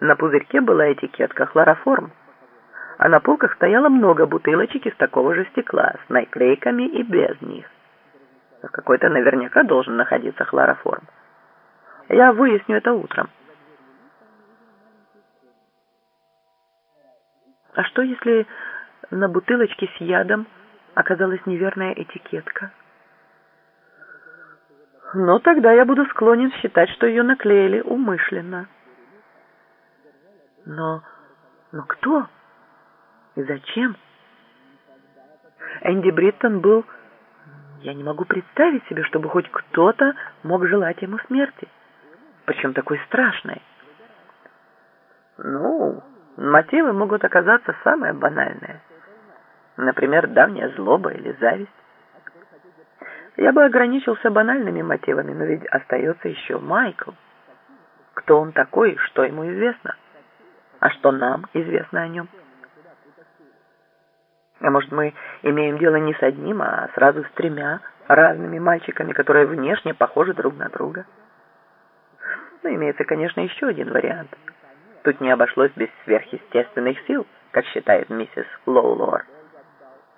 На пузырьке была этикетка «Хлороформ», а на полках стояло много бутылочек из такого же стекла, с наклейками и без них. Какой-то наверняка должен находиться хлороформ. Я выясню это утром. А что, если на бутылочке с ядом оказалась неверная этикетка? Но тогда я буду склонен считать, что ее наклеили умышленно. Но, но кто? И зачем? Энди Бриттон был... Я не могу представить себе, чтобы хоть кто-то мог желать ему смерти. Причем такой страшной. Ну, мотивы могут оказаться самые банальные. Например, давняя злоба или зависть. Я бы ограничился банальными мотивами, но ведь остается еще Майкл. Кто он такой, что ему известно? А что нам известно о нем? А может, мы имеем дело не с одним, а сразу с тремя разными мальчиками, которые внешне похожи друг на друга? Ну, имеется, конечно, еще один вариант. Тут не обошлось без сверхъестественных сил, как считает миссис Лоулор.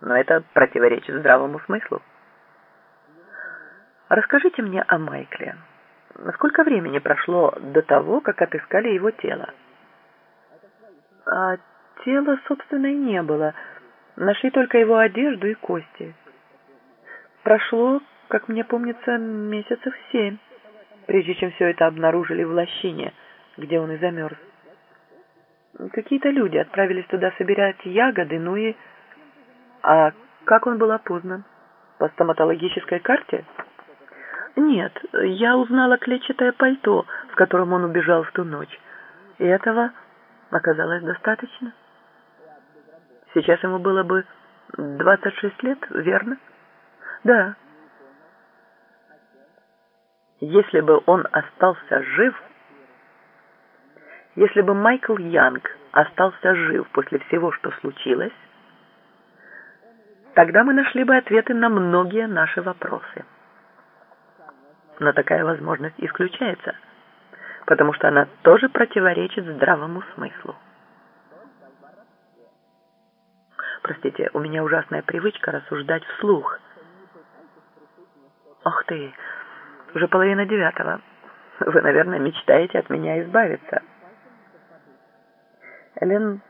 Но это противоречит здравому смыслу. Расскажите мне о Майкле. Сколько времени прошло до того, как отыскали его тело? А тела, собственно, и не было. Нашли только его одежду и кости. Прошло, как мне помнится, месяцев семь, прежде чем все это обнаружили в лощине, где он и замерз. Какие-то люди отправились туда собирать ягоды, ну и... А как он был опознан? По стоматологической карте? Нет, я узнала клетчатое пальто, в котором он убежал в ту ночь. И этого оказалось достаточно. Сейчас ему было бы 26 лет, верно? Да. Если бы он остался жив, если бы Майкл Янг остался жив после всего, что случилось, тогда мы нашли бы ответы на многие наши вопросы. Но такая возможность исключается, потому что она тоже противоречит здравому смыслу. Простите, у меня ужасная привычка рассуждать вслух. Ах ты, уже половина девятого. Вы, наверное, мечтаете от меня избавиться. Элен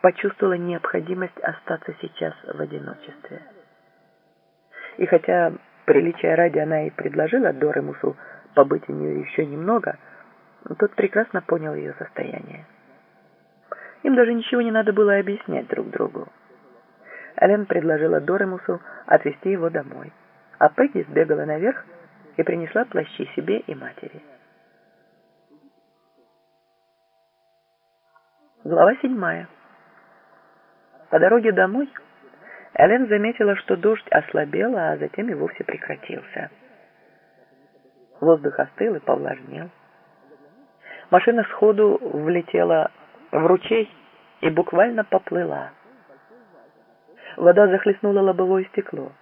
почувствовала необходимость остаться сейчас в одиночестве. И хотя, приличия ради, она и предложила Доремусу побыть у нее еще немного, тот прекрасно понял ее состояние. Им даже ничего не надо было объяснять друг другу. Элен предложила Доремусу отвезти его домой, а Пегги сбегала наверх и принесла плащи себе и матери. Глава седьмая. По дороге домой Элен заметила, что дождь ослабел, а затем и вовсе прекратился. Воздух остыл и повлажнел. Машина сходу влетела в ручей и буквально поплыла. Вода захлестнула лобовое стекло.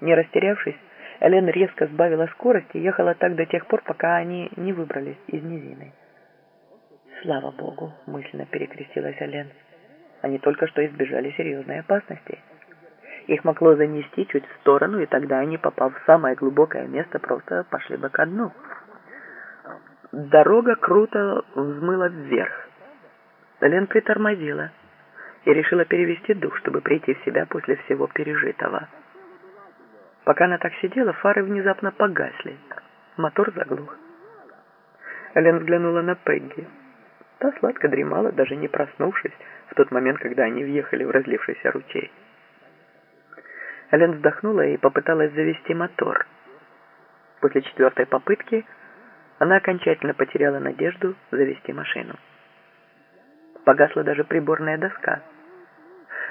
Не растерявшись, Элен резко сбавила скорость и ехала так до тех пор, пока они не выбрались из низины. «Слава Богу!» — мысленно перекрестилась Элен. Они только что избежали серьезной опасности. Их могло занести чуть в сторону, и тогда они, попав в самое глубокое место, просто пошли бы ко дну. Дорога круто взмыла вверх. Элен притормозила и решила перевести дух, чтобы прийти в себя после всего пережитого. Пока она так сидела, фары внезапно погасли. Мотор заглух. Элен взглянула на Пегги. Та сладко дремала, даже не проснувшись, в тот момент, когда они въехали в разлившийся ручей. Элен вздохнула и попыталась завести мотор. После четвертой попытки она окончательно потеряла надежду завести машину. Погасла даже приборная доска.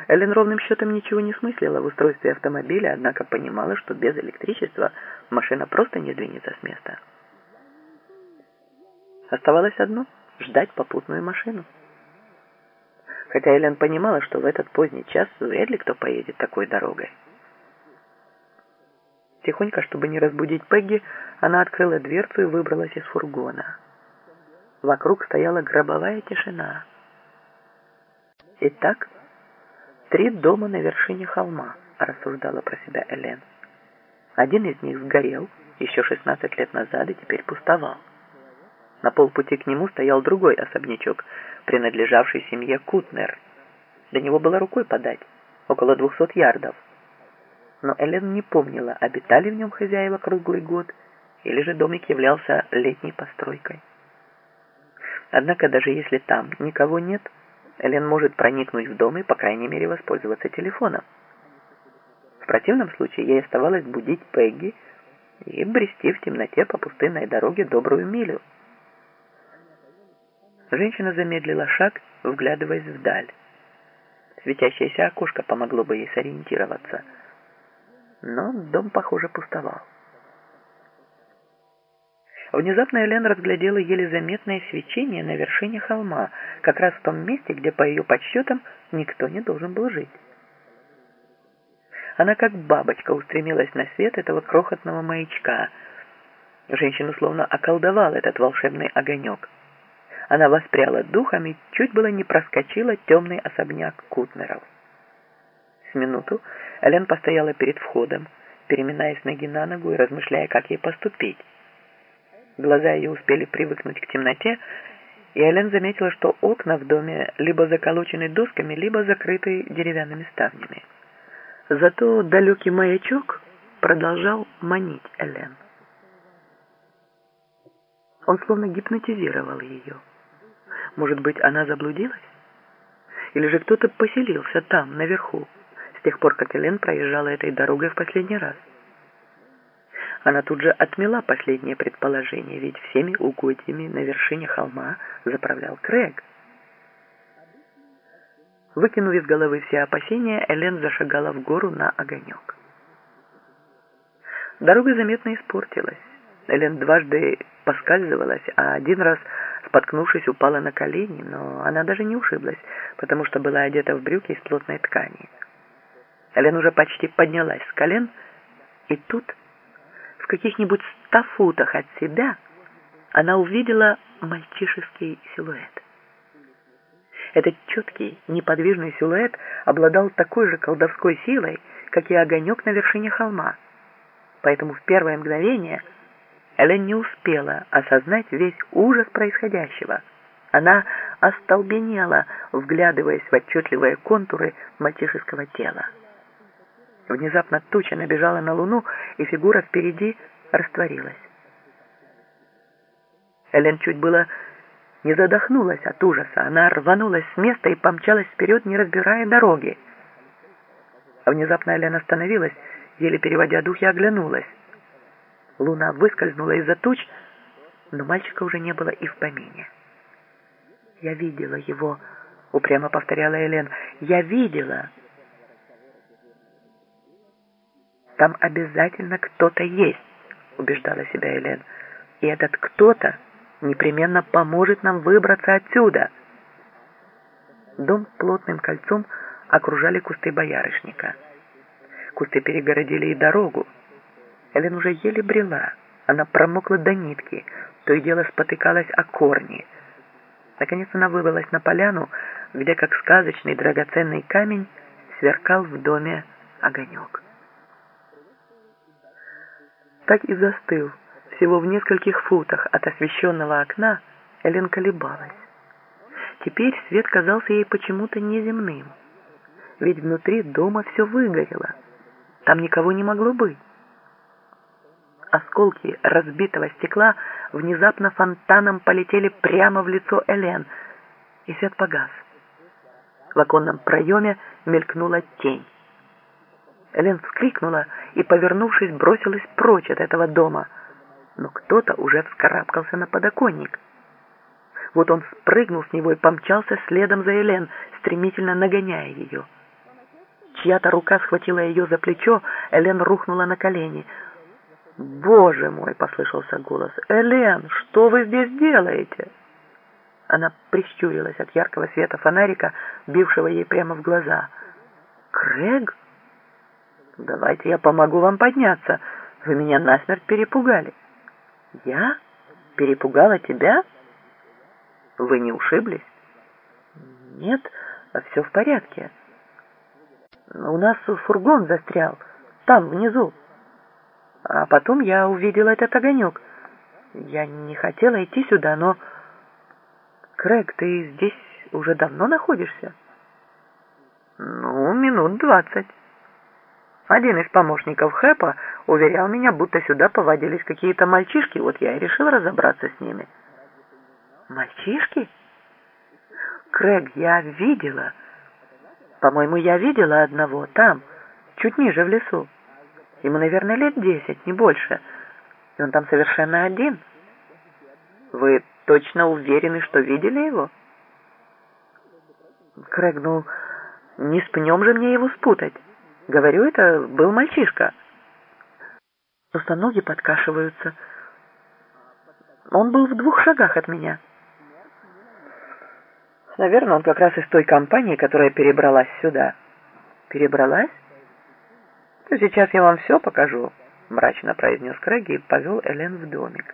Эллен ровным счетом ничего не смыслила в устройстве автомобиля, однако понимала, что без электричества машина просто не двинется с места. Оставалось одно — ждать попутную машину. Хотя Эллен понимала, что в этот поздний час вряд ли кто поедет такой дорогой. Тихонько, чтобы не разбудить Пегги, она открыла дверцу и выбралась из фургона. Вокруг стояла гробовая тишина. Итак, три дома на вершине холма, рассуждала про себя Элен. Один из них сгорел еще 16 лет назад и теперь пустовал. На полпути к нему стоял другой особнячок, принадлежавший семье Кутнер. До него было рукой подать, около 200 ярдов. Но Элен не помнила, обитали в нем хозяева круглый год, или же домик являлся летней постройкой. Однако даже если там никого нет, Элен может проникнуть в дом и, по крайней мере, воспользоваться телефоном. В противном случае ей оставалось будить Пегги и брести в темноте по пустынной дороге добрую милю. Женщина замедлила шаг, вглядываясь вдаль. Светящееся окошко помогло бы ей сориентироваться. Но дом, похоже, пустовал. Внезапно Элен разглядела еле заметное свечение на вершине холма, как раз в том месте, где, по ее подсчетам, никто не должен был жить. Она как бабочка устремилась на свет этого крохотного маячка. Женщину словно околдовал этот волшебный огонек. Она воспряла духом и чуть было не проскочила темный особняк Кутнеров. С минуту Элен постояла перед входом, переминаясь ноги на ногу и размышляя, как ей поступить. Глаза ее успели привыкнуть к темноте, и Элен заметила, что окна в доме либо заколочены досками, либо закрыты деревянными ставнями. Зато далекий маячок продолжал манить Элен. Он словно гипнотизировал ее. Может быть, она заблудилась? Или же кто-то поселился там, наверху, с тех пор, как Элен проезжала этой дорогой в последний раз? Она тут же отмела последнее предположение, ведь всеми угодьями на вершине холма заправлял Крэг. Выкинув из головы все опасения, Элен зашагала в гору на огонек. Дорога заметно испортилась. Элен дважды поскальзывалась, а один раз, споткнувшись, упала на колени, но она даже не ушиблась, потому что была одета в брюки из плотной ткани. Элен уже почти поднялась с колен, и тут, в каких-нибудь ста футах от себя, она увидела мальчишеский силуэт. Этот четкий, неподвижный силуэт обладал такой же колдовской силой, как и огонек на вершине холма. Поэтому в первое мгновение Элен не успела осознать весь ужас происходящего. Она остолбенела, вглядываясь в отчетливые контуры мальчишеского тела. Внезапно туча набежала на луну, и фигура впереди растворилась. Элен чуть было не задохнулась от ужаса. Она рванулась с места и помчалась вперед, не разбирая дороги. Внезапно Элен остановилась, еле переводя дух, и оглянулась. Луна выскользнула из-за туч, но мальчика уже не было и в помине. «Я видела его», — упрямо повторяла Элен. «Я видела». «Там обязательно кто-то есть», — убеждала себя Элен. «И этот кто-то непременно поможет нам выбраться отсюда». Дом плотным кольцом окружали кусты боярышника. Кусты перегородили и дорогу. Элен уже еле брела. Она промокла до нитки, то и дело спотыкалась о корни. Наконец она выбралась на поляну, где, как сказочный драгоценный камень, сверкал в доме огонек. Так и застыл, всего в нескольких футах от освещенного окна, Элен колебалась. Теперь свет казался ей почему-то неземным, ведь внутри дома все выгорело, там никого не могло быть осколки разбитого стекла внезапно фонтаном полетели прямо в лицо Элен, и свет погас. В оконном проеме мелькнула тень. Элен вскрикнула и, повернувшись, бросилась прочь от этого дома. Но кто-то уже вскарабкался на подоконник. Вот он спрыгнул с него и помчался следом за Элен, стремительно нагоняя ее. Чья-то рука схватила ее за плечо, Элен рухнула на колени — «Боже мой!» — послышался голос. «Элен, что вы здесь делаете?» Она прищурилась от яркого света фонарика, бившего ей прямо в глаза. «Крэг? Давайте я помогу вам подняться. Вы меня насмерть перепугали». «Я? Перепугала тебя?» Вы не ушиблись? Нет, все в порядке. У нас фургон застрял, там, внизу. А потом я увидела этот огонек. Я не хотела идти сюда, но... Крэг, ты здесь уже давно находишься? Ну, минут двадцать. Один из помощников Хэпа уверял меня, будто сюда повадились какие-то мальчишки, вот я и решил разобраться с ними. Мальчишки? Крэг, я видела. По-моему, я видела одного там, чуть ниже в лесу. Ему, наверное, лет десять, не больше. И он там совершенно один. Вы точно уверены, что видели его? Крэг, ну, не с пнем же мне его спутать. Говорю, это был мальчишка. Просто подкашиваются. Он был в двух шагах от меня. Наверное, он как раз из той компании, которая перебралась сюда. Перебралась? Ну, сейчас я вам все покажу, мрачно произнес Крэгги и повел Элен в домик.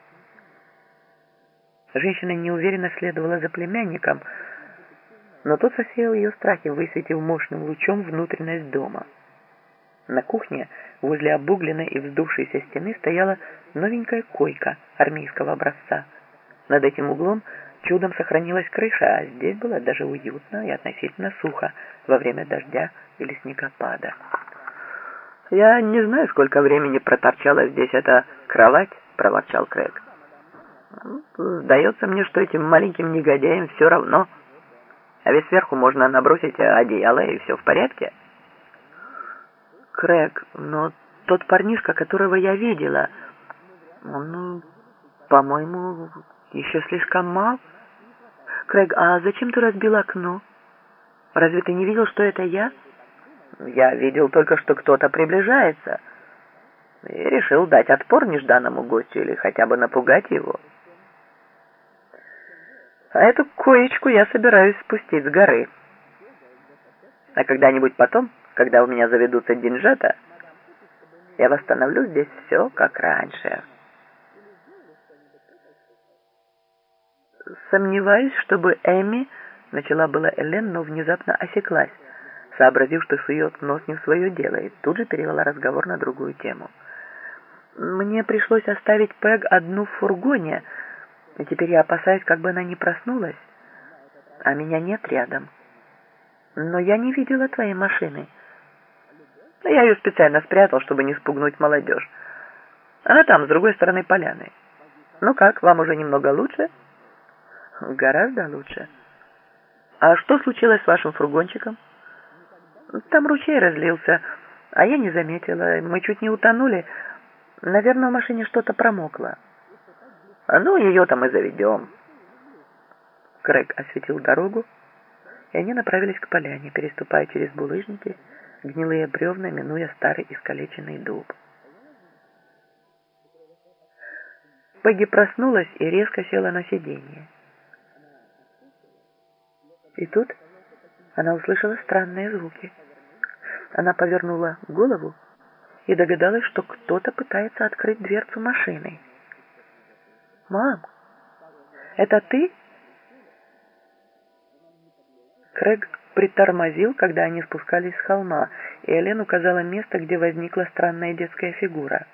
Женщина неуверенно следовала за племянником, но тот сосеял ее страхи, высветив мощным лучом внутренность дома. На кухне возле обугленной и вздувшейся стены стояла новенькая койка армейского образца. Над этим углом чудом сохранилась крыша, а здесь было даже уютно и относительно сухо во время дождя или снегопада. «Я не знаю, сколько времени проторчала здесь эта кровать», — проворчал Крэг. «Сдается мне, что этим маленьким негодяям все равно. А ведь сверху можно набросить одеяло, и все в порядке». Крэг, но тот парнишка, которого я видела, он, ну, по-моему, еще слишком мал. Крэг, а зачем ты разбил окно? Разве ты не видел, что это я? Я видел только, что кто-то приближается. И решил дать отпор нежданному гостю или хотя бы напугать его. А эту коечку я собираюсь спустить с горы. А когда-нибудь потом когда у меня заведутся деньжата, я восстановлю здесь все, как раньше. Сомневаюсь, чтобы Эми, начала была Элен, но внезапно осеклась, сообразив, что сует нос не в свое дело, и тут же перевела разговор на другую тему. Мне пришлось оставить Пэг одну в фургоне, и теперь я опасаюсь, как бы она не проснулась, а меня нет рядом. Но я не видела твоей машины. Я ее специально спрятал, чтобы не спугнуть молодежь. Она там, с другой стороны поляны. Ну как, вам уже немного лучше? Гораздо лучше. А что случилось с вашим фургончиком? Там ручей разлился, а я не заметила. Мы чуть не утонули. Наверное, в машине что-то промокло. Ну, ее там и заведем. Крэг осветил дорогу, и они направились к поляне, переступая через булыжники, гнилые бревна, минуя старый искалеченный дуб. Пегги проснулась и резко села на сиденье. И тут она услышала странные звуки. Она повернула голову и догадалась, что кто-то пытается открыть дверцу машины. «Мам, это ты?» Крэг притормозил, когда они спускались с холма, и Элен указала место, где возникла странная детская фигура.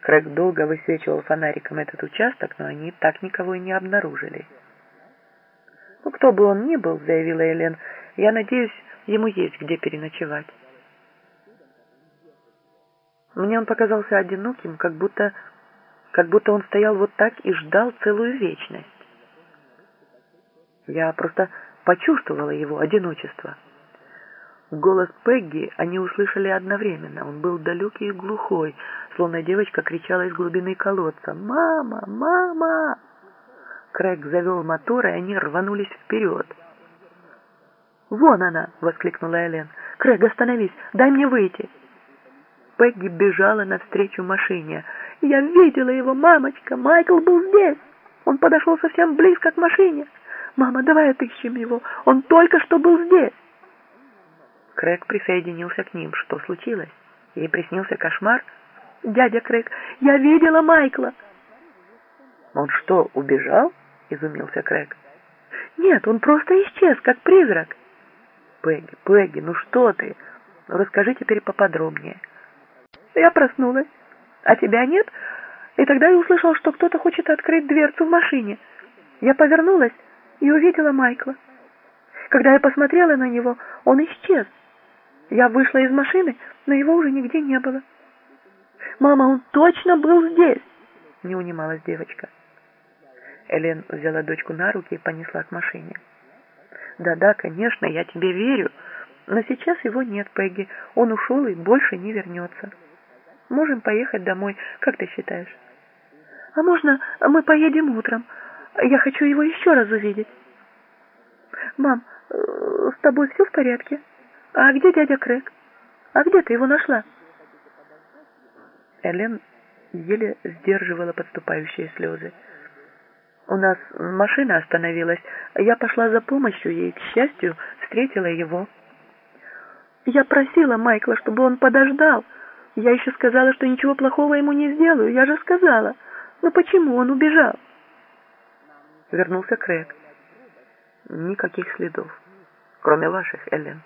Крэг долго высвечивал фонариком этот участок, но они так никого и не обнаружили. «Ну, кто бы он ни был», — заявила Элен, — «я надеюсь, ему есть где переночевать». Мне он показался одиноким, как будто, как будто он стоял вот так и ждал целую вечность. Я просто почувствовала его одиночество. Голос Пегги они услышали одновременно. Он был далекий и глухой, словно девочка кричала из глубины колодца «Мама! Мама!». Крэг завел мотор, и они рванулись вперед. «Вон она!» — воскликнула Элен. «Крэг, остановись! Дай мне выйти!» Пегги бежала навстречу машине. «Я видела его, мамочка! Майкл был здесь! Он подошел совсем близко к машине!» «Мама, давай отыщем его! Он только что был здесь!» Крэг присоединился к ним. Что случилось? Ей приснился кошмар? «Дядя Крэг, я видела Майкла!» «Он что, убежал?» — изумился Крэг. Нет, он просто исчез, как призрак. Пегги, Пегги, ну что ты? Ну, расскажи теперь поподробнее. Я проснулась, а тебя нет, и тогда я услышал, что кто-то хочет открыть дверцу в машине. Я повернулась и увидела Майкла. Когда я посмотрела на него, он исчез. Я вышла из машины, но его уже нигде не было. «Мама, он точно был здесь!» — не унималась девочка. Элен взяла дочку на руки и понесла к машине. «Да-да, конечно, я тебе верю, но сейчас его нет, Пегги. Он ушел и больше не вернется. Можем поехать домой, как ты считаешь?» «А можно мы поедем утром? Я хочу его еще раз увидеть». «Мам, э, с тобой все в порядке? А где дядя Крэг? А где ты его нашла?» Элен еле сдерживала подступающие слезы. У нас машина остановилась. Я пошла за помощью и, к счастью, встретила его. Я просила Майкла, чтобы он подождал. Я еще сказала, что ничего плохого ему не сделаю. Я же сказала. Но почему он убежал? Вернулся Крэг. Никаких следов, кроме ваших, Эллен.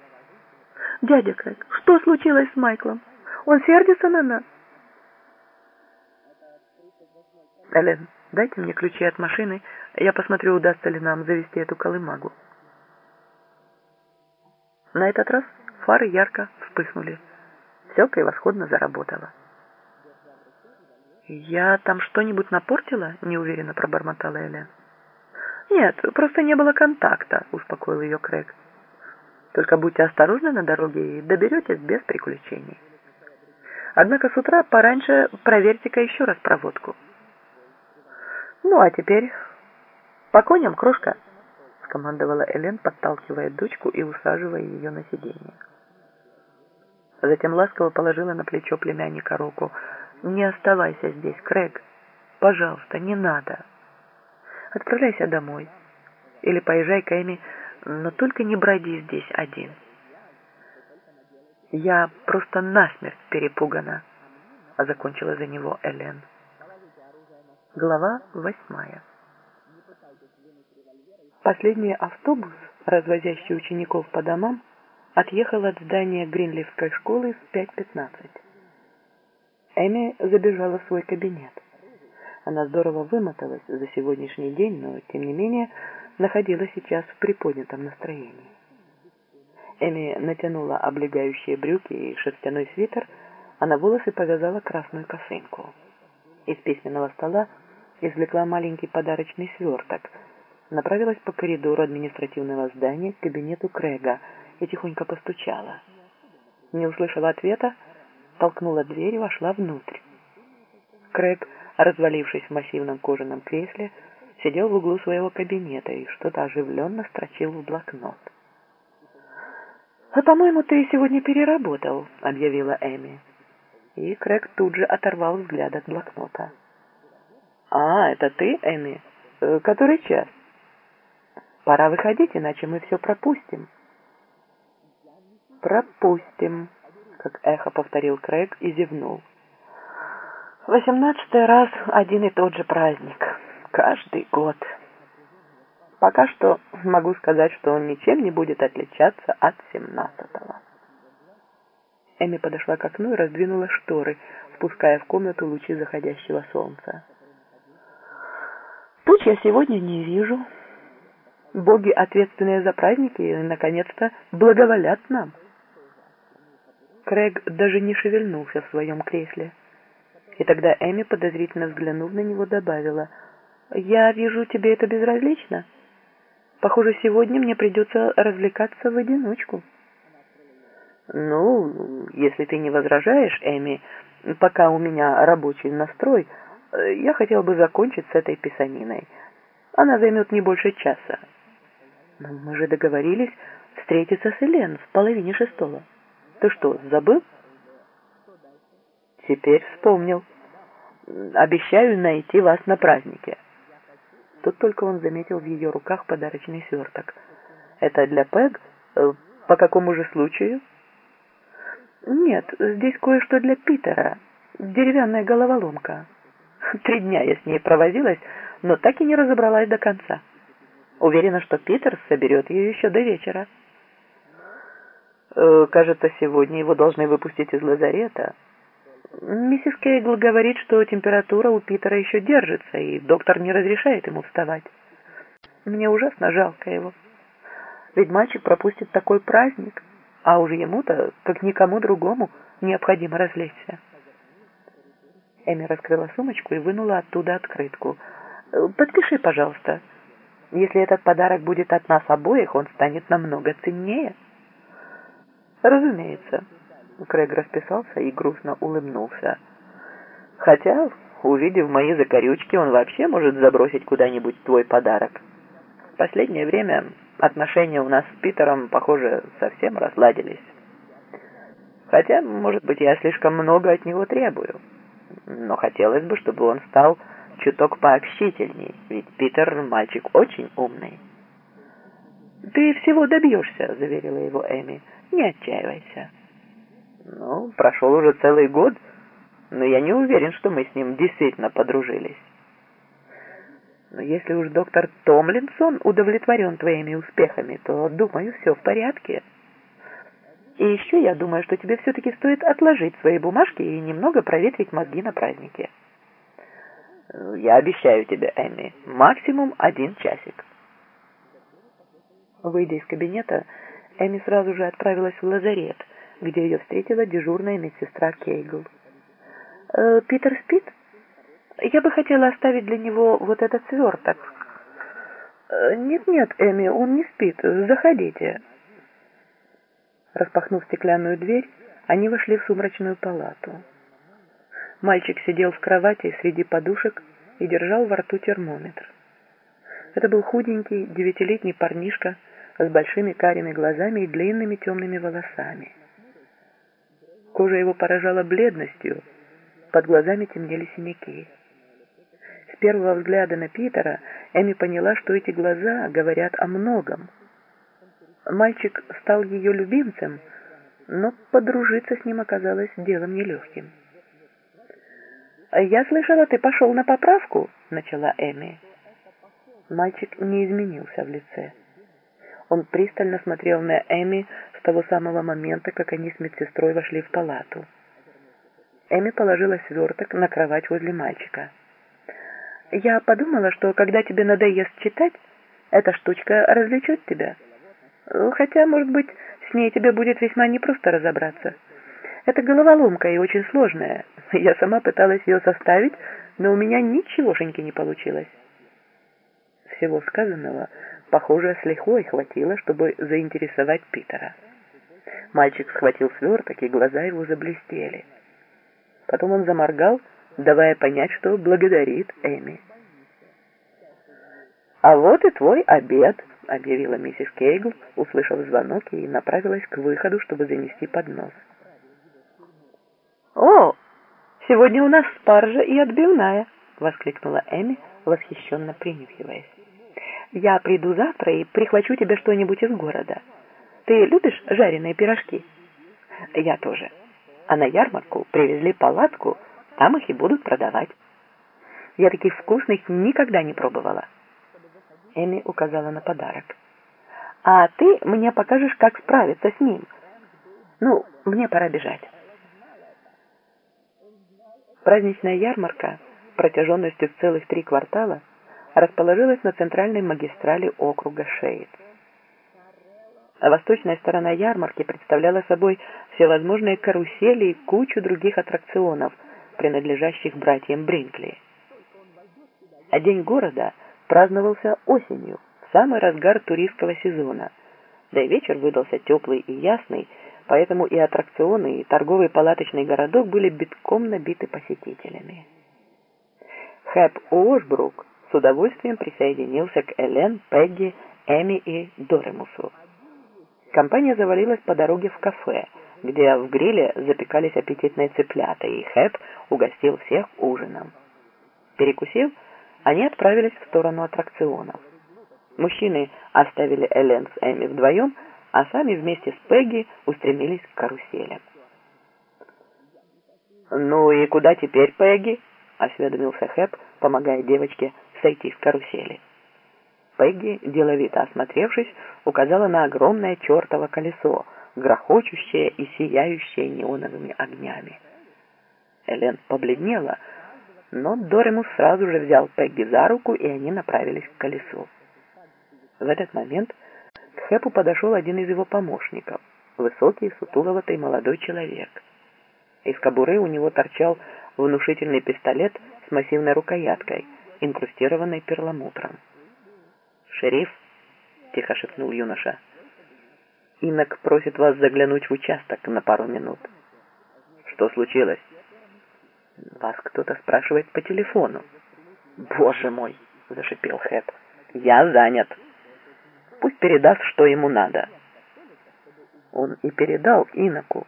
Дядя Крэг, что случилось с Майклом? Он сердится на нас? Эллен, Дайте мне ключи от машины, я посмотрю, удастся ли нам завести эту колымагу. На этот раз фары ярко вспыхнули. Все превосходно заработало. «Я там что-нибудь напортила?» — неуверенно пробормотала Эля. «Нет, просто не было контакта», — успокоил ее Крэг. «Только будьте осторожны на дороге и доберетесь без приключений. Однако с утра пораньше проверьте-ка еще раз проводку». «Ну, а теперь по коням, крошка!» — скомандовала Элен, подталкивая дочку и усаживая ее на сиденье. Затем ласково положила на плечо племянника руку. «Не оставайся здесь, Крэг. Пожалуйста, не надо. Отправляйся домой. Или поезжай к Эми, но только не броди здесь один. Я просто насмерть перепугана», — закончила за него Элен. Глава восьмая. Последний автобус, развозящий учеников по домам, отъехал от здания Гринливской школы в 5.15. Эми забежала в свой кабинет. Она здорово вымоталась за сегодняшний день, но, тем не менее, находилась сейчас в приподнятом настроении. Эми натянула облегающие брюки и шерстяной свитер, а на волосы повязала красную косынку. Из письменного стола извлекла маленький подарочный сверток, направилась по коридору административного здания к кабинету Крэга и тихонько постучала. Не услышала ответа, толкнула дверь и вошла внутрь. Крэг, развалившись в массивном кожаном кресле, сидел в углу своего кабинета и что-то оживленно строчил в блокнот. «А, по-моему, ты сегодня переработал», — объявила Эми. И Крэг тут же оторвал взгляд от блокнота. «А, это ты, Эми? Э, который час?» «Пора выходить, иначе мы все пропустим». «Пропустим», — как эхо повторил Крэг и зевнул. «Восемнадцатый раз один и тот же праздник. Каждый год. Пока что могу сказать, что он ничем не будет отличаться от семнадцатого». Эми подошла к окну и раздвинула шторы, впуская в комнату лучи заходящего солнца. Туч я сегодня не вижу. Боги, ответственные за праздники, наконец-то благоволят нам. Крэг даже не шевельнулся в своем кресле. И тогда Эми, подозрительно взглянув на него, добавила, «Я вижу, тебе это безразлично. Похоже, сегодня мне придется развлекаться в одиночку». «Ну, если ты не возражаешь, Эми, пока у меня рабочий настрой, Э, я хотел бы закончить с этой писаниной. Она займет не больше часа. Но мы же договорились встретиться с Элен в половине шестого. Ты что, забыл? Теперь вспомнил. Обещаю найти вас на празднике. Тут только он заметил в ее руках подарочный сверток. Это для Пэг? Э, по какому же случаю? Нет, здесь кое-что для Питера. Деревянная головоломка. Три дня я с ней провозилась, но так и не разобралась до конца. Уверена, что Питер соберет ее еще до вечера. Э, кажется, сегодня его должны выпустить из лазарета. Миссис Кейгл говорит, что температура у Питера еще держится, и доктор не разрешает ему вставать. Мне ужасно жалко его. Ведь мальчик пропустит такой праздник, а уж ему-то, как никому другому, необходимо развлечься. Эми раскрыла сумочку и вынула оттуда открытку. «Э, «Подпиши, пожалуйста. Если этот подарок будет от нас обоих, он станет намного ценнее». «Разумеется». Крэг расписался и грустно улыбнулся. «Хотя, увидев мои закорючки, он вообще может забросить куда-нибудь твой подарок. В последнее время отношения у нас с Питером, похоже, совсем разладились. Хотя, может быть, я слишком много от него требую» но хотелось бы, чтобы он стал чуток пообщительней, ведь Питер мальчик очень умный. «Ты всего добьешься», — заверила его Эми. «Не отчаивайся». «Ну, прошел уже целый год, но я не уверен, что мы с ним действительно подружились». «Но если уж доктор Томлинсон удовлетворен твоими успехами, то, думаю, все в порядке». И еще я думаю, что тебе все-таки стоит отложить свои бумажки и немного проветрить мозги на празднике. Я обещаю тебе, Эмми, максимум один часик. Выйдя из кабинета, Эми сразу же отправилась в лазарет, где ее встретила дежурная медсестра Кейгл. «Э, «Питер спит? Я бы хотела оставить для него вот этот сверток». «Э, «Нет-нет, Эми, он не спит. Заходите». Распахнув стеклянную дверь, они вошли в сумрачную палату. Мальчик сидел в кровати среди подушек и держал во рту термометр. Это был худенький девятилетний парнишка с большими карими глазами и длинными темными волосами. Кожа его поражала бледностью, под глазами темнели синяки. С первого взгляда на Питера Эми поняла, что эти глаза говорят о многом. Мальчик стал ее любимцем, но подружиться с ним оказалось делом нелегким. «Я слышала, ты пошел на поправку?» — начала Эми. Мальчик не изменился в лице. Он пристально смотрел на Эми того самого момента, как они с медсестрой вошли в палату. Эми положила сверток на кровать возле мальчика. «Я подумала, что когда тебе надоест читать, эта штучка развлечет тебя». Хотя, может быть, с ней тебе будет весьма непросто разобраться. Это головоломка и очень сложная. Я сама пыталась ее составить, но у меня ничегошеньки не получилось. Всего сказанного, похоже, с лихвой хватило, чтобы заинтересовать Питера. Мальчик схватил сверток, и глаза его заблестели. Потом он заморгал, давая понять, что благодарит Эми. «А вот и твой обед», — объявила миссис Кейгл, услышав звонок, и направилась к выходу, чтобы занести поднос. «О, сегодня у нас спаржа и отбивная!» — воскликнула Эми, восхищенно принюхиваясь. «Я приду завтра и прихвачу тебе что-нибудь из города. Ты любишь жареные пирожки?» «Я тоже. А на ярмарку привезли палатку, там их и будут продавать. Я таких вкусных никогда не пробовала». Эми указала на подарок. «А ты мне покажешь, как справиться с ним. Ну, мне пора бежать». Праздничная ярмарка протяженностью в целых три квартала расположилась на центральной магистрали округа Шейд. Восточная сторона ярмарки представляла собой всевозможные карусели и кучу других аттракционов, принадлежащих братьям Бринкли. А день города – праздновался осенью, в самый разгар туристского сезона. Да и вечер выдался теплый и ясный, поэтому и аттракционы, и торговый палаточный городок были битком набиты посетителями. Хэп Уошбрук с удовольствием присоединился к Элен, Пегги, Эми и Доремусу. Компания завалилась по дороге в кафе, где в гриле запекались аппетитные цыплята, и Хэп угостил всех ужином. Перекусив, они отправились в сторону аттракционов. Мужчины оставили Элен с Эми вдвоем, а сами вместе с Пегги устремились к каруселям. «Ну и куда теперь, Пегги?» — осведомился Хэп, помогая девочке сойти с карусели. Пегги, деловито осмотревшись, указала на огромное чертово колесо, грохочущее и сияющее неоновыми огнями. Элен побледнела, но Доремус сразу же взял Пегги за руку, и они направились к колесу. В этот момент к Хэпу подошел один из его помощников, высокий, сутуловатый молодой человек. Из кобуры у него торчал внушительный пистолет с массивной рукояткой, инкрустированной перламутром. «Шериф», — тихо шепнул юноша, — «инок просит вас заглянуть в участок на пару минут». «Что случилось?» «Вас кто-то спрашивает по телефону». «Боже мой!» — зашипел Хэп. «Я занят. Пусть передаст, что ему надо». Он и передал иноку.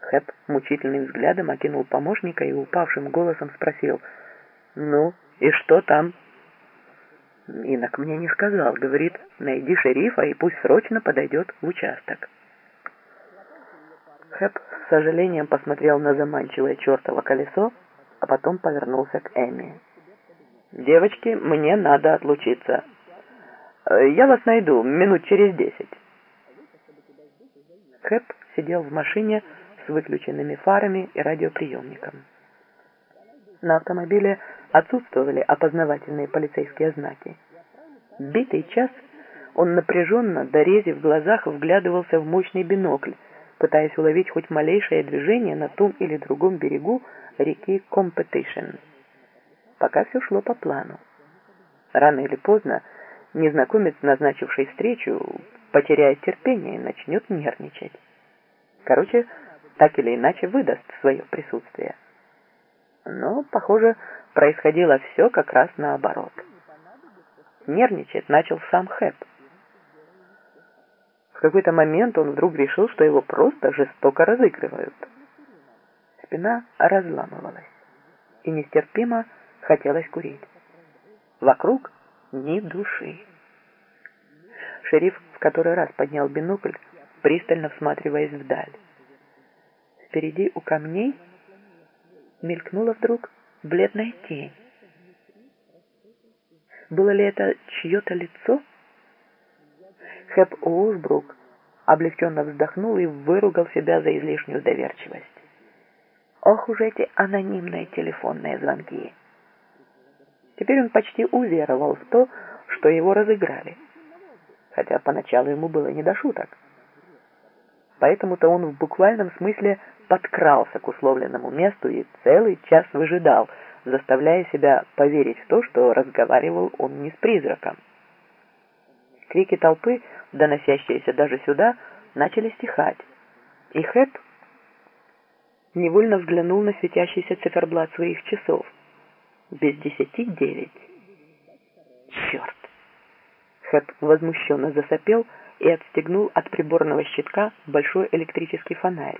Хэп мучительным взглядом окинул помощника и упавшим голосом спросил, «Ну, и что там?» Инок мне не сказал. Говорит, найди шерифа и пусть срочно подойдет в участок. Хэп с сожалением посмотрел на заманчивое чертово колесо, а потом повернулся к Эми. «Девочки, мне надо отлучиться. Я вас найду минут через десять». Хэп сидел в машине с выключенными фарами и радиоприемником. На автомобиле отсутствовали опознавательные полицейские знаки. Битый час он напряженно, дорезив в глазах, вглядывался в мощный бинокль, пытаясь уловить хоть малейшее движение на том или другом берегу реки Competition. Пока все шло по плану. Рано или поздно незнакомец, назначивший встречу, потеряет терпение и начнет нервничать. Короче, так или иначе выдаст свое присутствие. Но, похоже, происходило все как раз наоборот. Нервничать начал сам Хэп. В какой-то момент он вдруг решил, что его просто жестоко разыгрывают. Спина разламывалась, и нестерпимо хотелось курить. Вокруг ни души. Шериф в который раз поднял бинокль, пристально всматриваясь вдаль. Впереди у камней мелькнула вдруг бледная тень. Было ли это чье-то лицо? Хэп Уолсбрук облегченно вздохнул и выругал себя за излишнюю доверчивость. Ох уж эти анонимные телефонные звонки! Теперь он почти уверовал в то, что его разыграли, хотя поначалу ему было не до шуток. Поэтому-то он в буквальном смысле подкрался к условленному месту и целый час выжидал, заставляя себя поверить в то, что разговаривал он не с призраком. Крики толпы, доносящиеся даже сюда, начали стихать, и Хэп невольно взглянул на светящийся циферблат своих часов. Без десяти девять. Черт! Хэп возмущенно засопел и отстегнул от приборного щитка большой электрический фонарь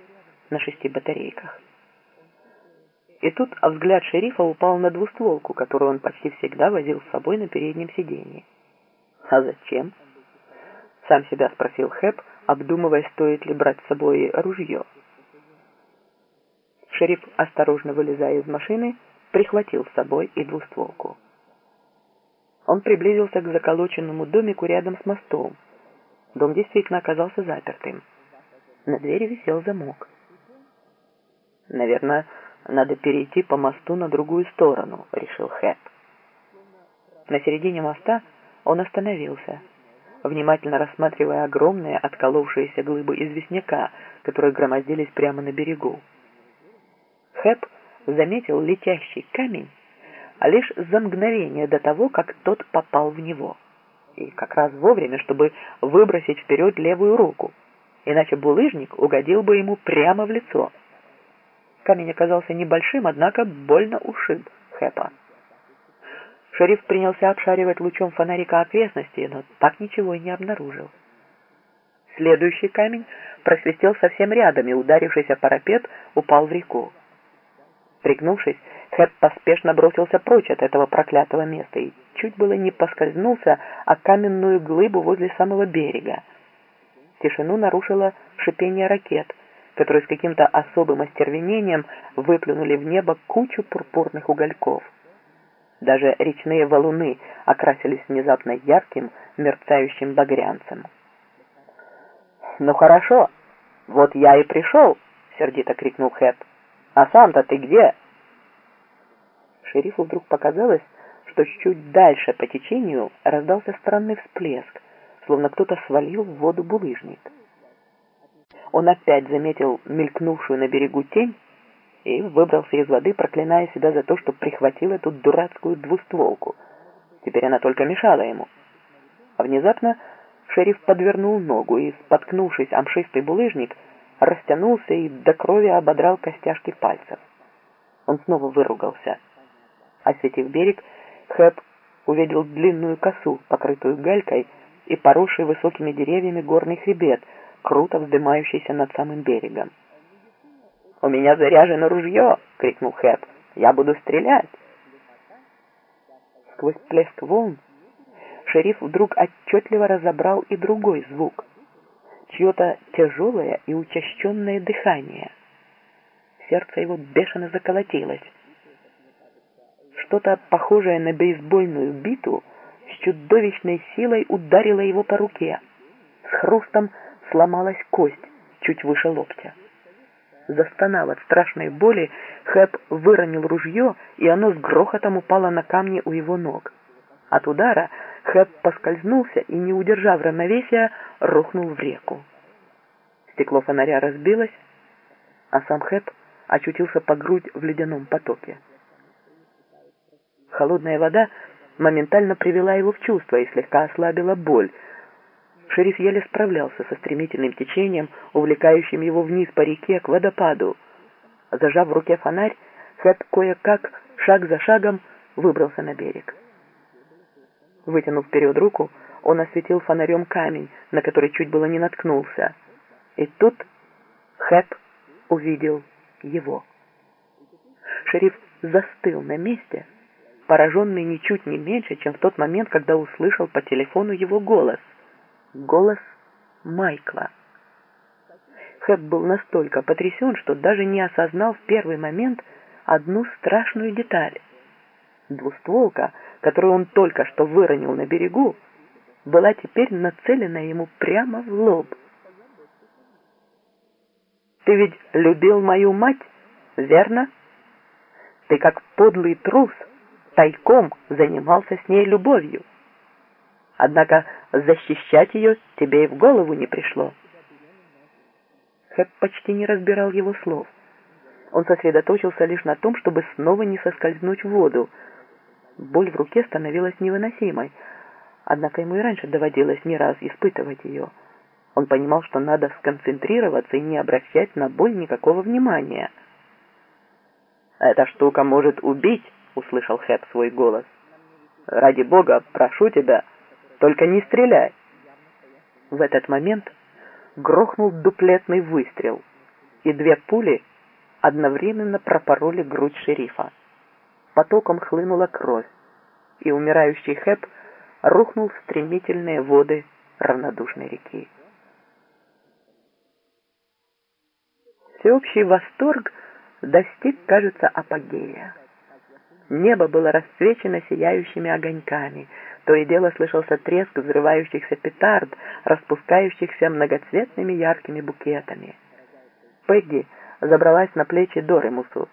на шести батарейках. И тут взгляд шерифа упал на двустволку, которую он почти всегда возил с собой на переднем сиденье. «А зачем?» — сам себя спросил Хэп, обдумывая, стоит ли брать с собой ружье. Шериф, осторожно вылезая из машины, прихватил с собой и двустволку. Он приблизился к заколоченному домику рядом с мостом. Дом действительно оказался запертым. На двери висел замок. «Наверное, надо перейти по мосту на другую сторону», — решил Хэп. На середине моста он остановился, внимательно рассматривая огромные отколовшиеся глыбы известняка, которые громоздились прямо на берегу. Хэп заметил летящий камень лишь за мгновение до того, как тот попал в него. И как раз вовремя, чтобы выбросить вперед левую руку, иначе булыжник угодил бы ему прямо в лицо. Камень оказался небольшим, однако больно ушиб Хэпа. Шериф принялся обшаривать лучом фонарика окрестности, но так ничего и не обнаружил. Следующий камень просвистел совсем рядом и, ударившись о парапет, упал в реку. Пригнувшись, Хэп поспешно бросился прочь от этого проклятого места и чуть было не поскользнулся о каменную глыбу возле самого берега. Тишину нарушило шипение ракет — которые с каким-то особым остервенением выплюнули в небо кучу пурпурных угольков. Даже речные валуны окрасились внезапно ярким, мерцающим багрянцем. «Ну хорошо, вот я и пришел!» — сердито крикнул Хэп. «А сам-то ты где?» Шерифу вдруг показалось, что чуть дальше по течению раздался странный всплеск, словно кто-то свалил в воду булыжник. Он опять заметил мелькнувшую на берегу тень и выбрался из воды, проклиная себя за то, что прихватил эту дурацкую двустволку. Теперь она только мешала ему. А внезапно шериф подвернул ногу и, споткнувшись о мшистый булыжник, растянулся и до крови ободрал костяшки пальцев. Он снова выругался. Осветив берег, Хэп увидел длинную косу, покрытую галькой, и поросший высокими деревьями горный хребет, круто вздымающийся над самым берегом. «У меня заряжено ружье!» — крикнул Хэп. «Я буду стрелять!» Сквозь плеск волн шериф вдруг отчетливо разобрал и другой звук. Чье-то тяжелое и учащенное дыхание. Сердце его бешено заколотилось. Что-то похожее на бейсбольную биту с чудовищной силой ударило его по руке. С хрустом сломалась кость чуть выше локтя. Застонав от страшной боли, Хэп выронил ружье, и оно с грохотом упало на камни у его ног. От удара Хэп поскользнулся и, не удержав равновесия, рухнул в реку. Стекло фонаря разбилось, а сам Хэп очутился по грудь в ледяном потоке. Холодная вода моментально привела его в чувство и слегка ослабила боль, Шериф еле справлялся со стремительным течением, увлекающим его вниз по реке к водопаду. Зажав в руке фонарь, Хэт кое-как, шаг за шагом, выбрался на берег. Вытянув вперед руку, он осветил фонарем камень, на который чуть было не наткнулся. И тут Хэп увидел его. Шериф застыл на месте, пораженный ничуть не меньше, чем в тот момент, когда услышал по телефону его голос голос Майкла. Хэп был настолько потрясен, что даже не осознал в первый момент одну страшную деталь. Двустволка, которую он только что выронил на берегу, была теперь нацелена ему прямо в лоб. «Ты ведь любил мою мать, верно? Ты как подлый трус тайком занимался с ней любовью. Однако защищать ее тебе и в голову не пришло. Хэп почти не разбирал его слов. Он сосредоточился лишь на том, чтобы снова не соскользнуть в воду. Боль в руке становилась невыносимой, однако ему и раньше доводилось не раз испытывать ее. Он понимал, что надо сконцентрироваться и не обращать на боль никакого внимания. «Эта штука может убить», — услышал Хэп свой голос. «Ради бога, прошу тебя, только не стреляй!» В этот момент грохнул дуплетный выстрел, и две пули одновременно пропороли грудь шерифа. Потоком хлынула кровь, и умирающий Хэп рухнул в стремительные воды равнодушной реки. Всеобщий восторг достиг, кажется, апогея. Небо было расцвечено сияющими огоньками — то и дело слышался треск взрывающихся петард, распускающихся многоцветными яркими букетами. Пегги забралась на плечи Доремусу.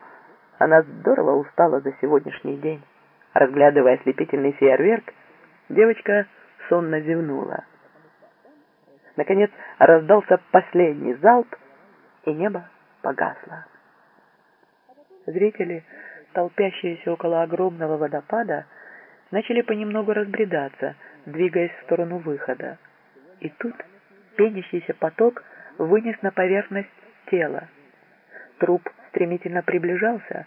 Она здорово устала за сегодняшний день. Разглядывая ослепительный фейерверк, девочка сонно зевнула. Наконец раздался последний залп, и небо погасло. Зрители, толпящиеся около огромного водопада, начали понемногу разбредаться, двигаясь в сторону выхода. И тут пенящийся поток вынес на поверхность тело. Труп стремительно приближался,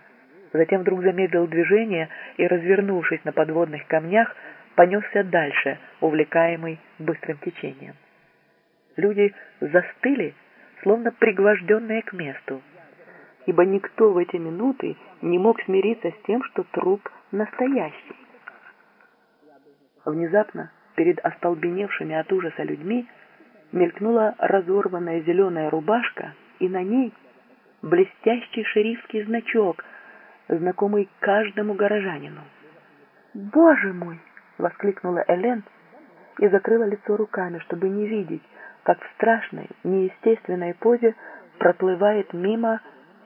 затем вдруг замедлил движение и, развернувшись на подводных камнях, понесся дальше, увлекаемый быстрым течением. Люди застыли, словно пригвожденные к месту, ибо никто в эти минуты не мог смириться с тем, что труп настоящий. Внезапно перед остолбеневшими от ужаса людьми мелькнула разорванная зеленая рубашка, и на ней блестящий шерифский значок, знакомый каждому горожанину. «Боже мой!» — воскликнула Элен и закрыла лицо руками, чтобы не видеть, как в страшной, неестественной позе проплывает мимо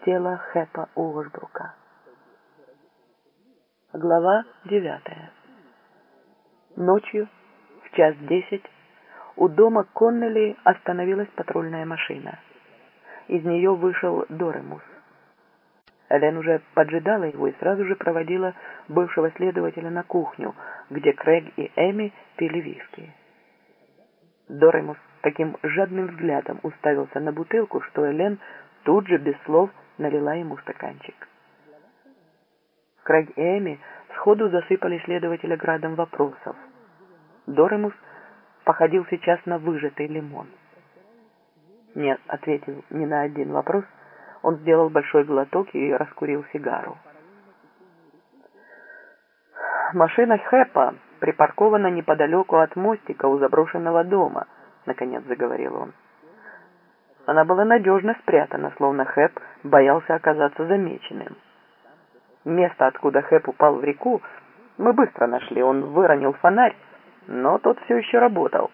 тело Хэпа Уошбрука. Глава девятая. Ночью, в час десять, у дома Коннелли остановилась патрульная машина. Из нее вышел Доремус. Элен уже поджидала его и сразу же проводила бывшего следователя на кухню, где Крэг и Эми пили виски. Доремус таким жадным взглядом уставился на бутылку, что Элен тут же без слов налила ему стаканчик. Крэг и Эми сходу засыпали следователя градом вопросов. Доремус походил сейчас на выжатый лимон. Нет, ответил ни на один вопрос, он сделал большой глоток и раскурил сигару. Машина Хэпа припаркована неподалеку от мостика у заброшенного дома, наконец заговорил он. Она была надежно спрятана, словно Хэп боялся оказаться замеченным. Место, откуда Хэп упал в реку, мы быстро нашли. Он выронил фонарь, но тот все еще работал.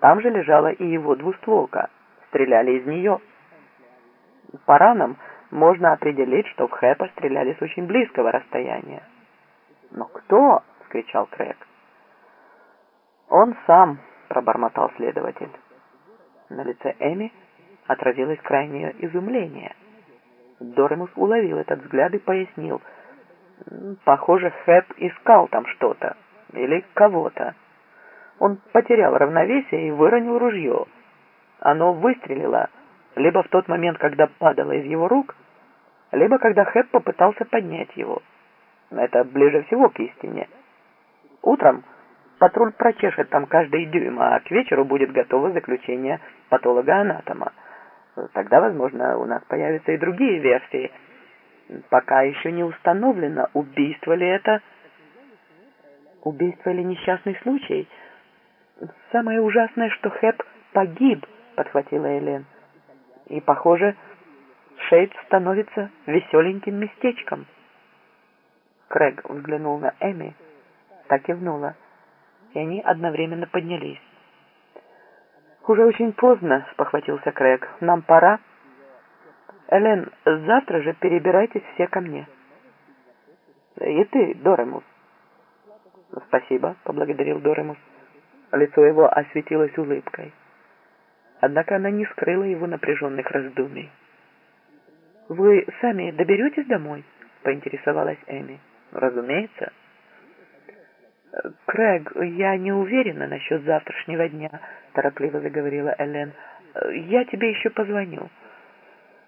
Там же лежала и его двустволка. Стреляли из нее. По ранам можно определить, что в Хэпа стреляли с очень близкого расстояния. «Но кто?» — скричал Крэг. «Он сам», — пробормотал следователь. На лице Эми отразилось крайнее изумление. Доремус уловил этот взгляд и пояснил. «Похоже, Хэп искал там что-то. Или кого-то. Он потерял равновесие и выронил ружье. Оно выстрелило либо в тот момент, когда падало из его рук, либо когда Хэп попытался поднять его. Это ближе всего к истине. Утром патруль прочешет там каждый дюйм, а к вечеру будет готово заключение патолога-анатома. Тогда, возможно, у нас появятся и другие версии. Пока еще не установлено, убийство ли это, убийство или несчастный случай. Самое ужасное, что Хэп погиб, подхватила Элен. И, похоже, Шейд становится веселеньким местечком. Крэг взглянул на Эми, так кивнула, и они одновременно поднялись. «Уже очень поздно», — спохватился Крэг. «Нам пора». «Элен, завтра же перебирайтесь все ко мне». «И ты, Доремус». «Спасибо», — поблагодарил Доремус. Лицо его осветилось улыбкой. Однако она не скрыла его напряженных раздумий. «Вы сами доберетесь домой?» — поинтересовалась Эми. «Разумеется». «Крэг, я не уверена насчет завтрашнего дня», — торопливо заговорила Элен. «Я тебе еще позвоню».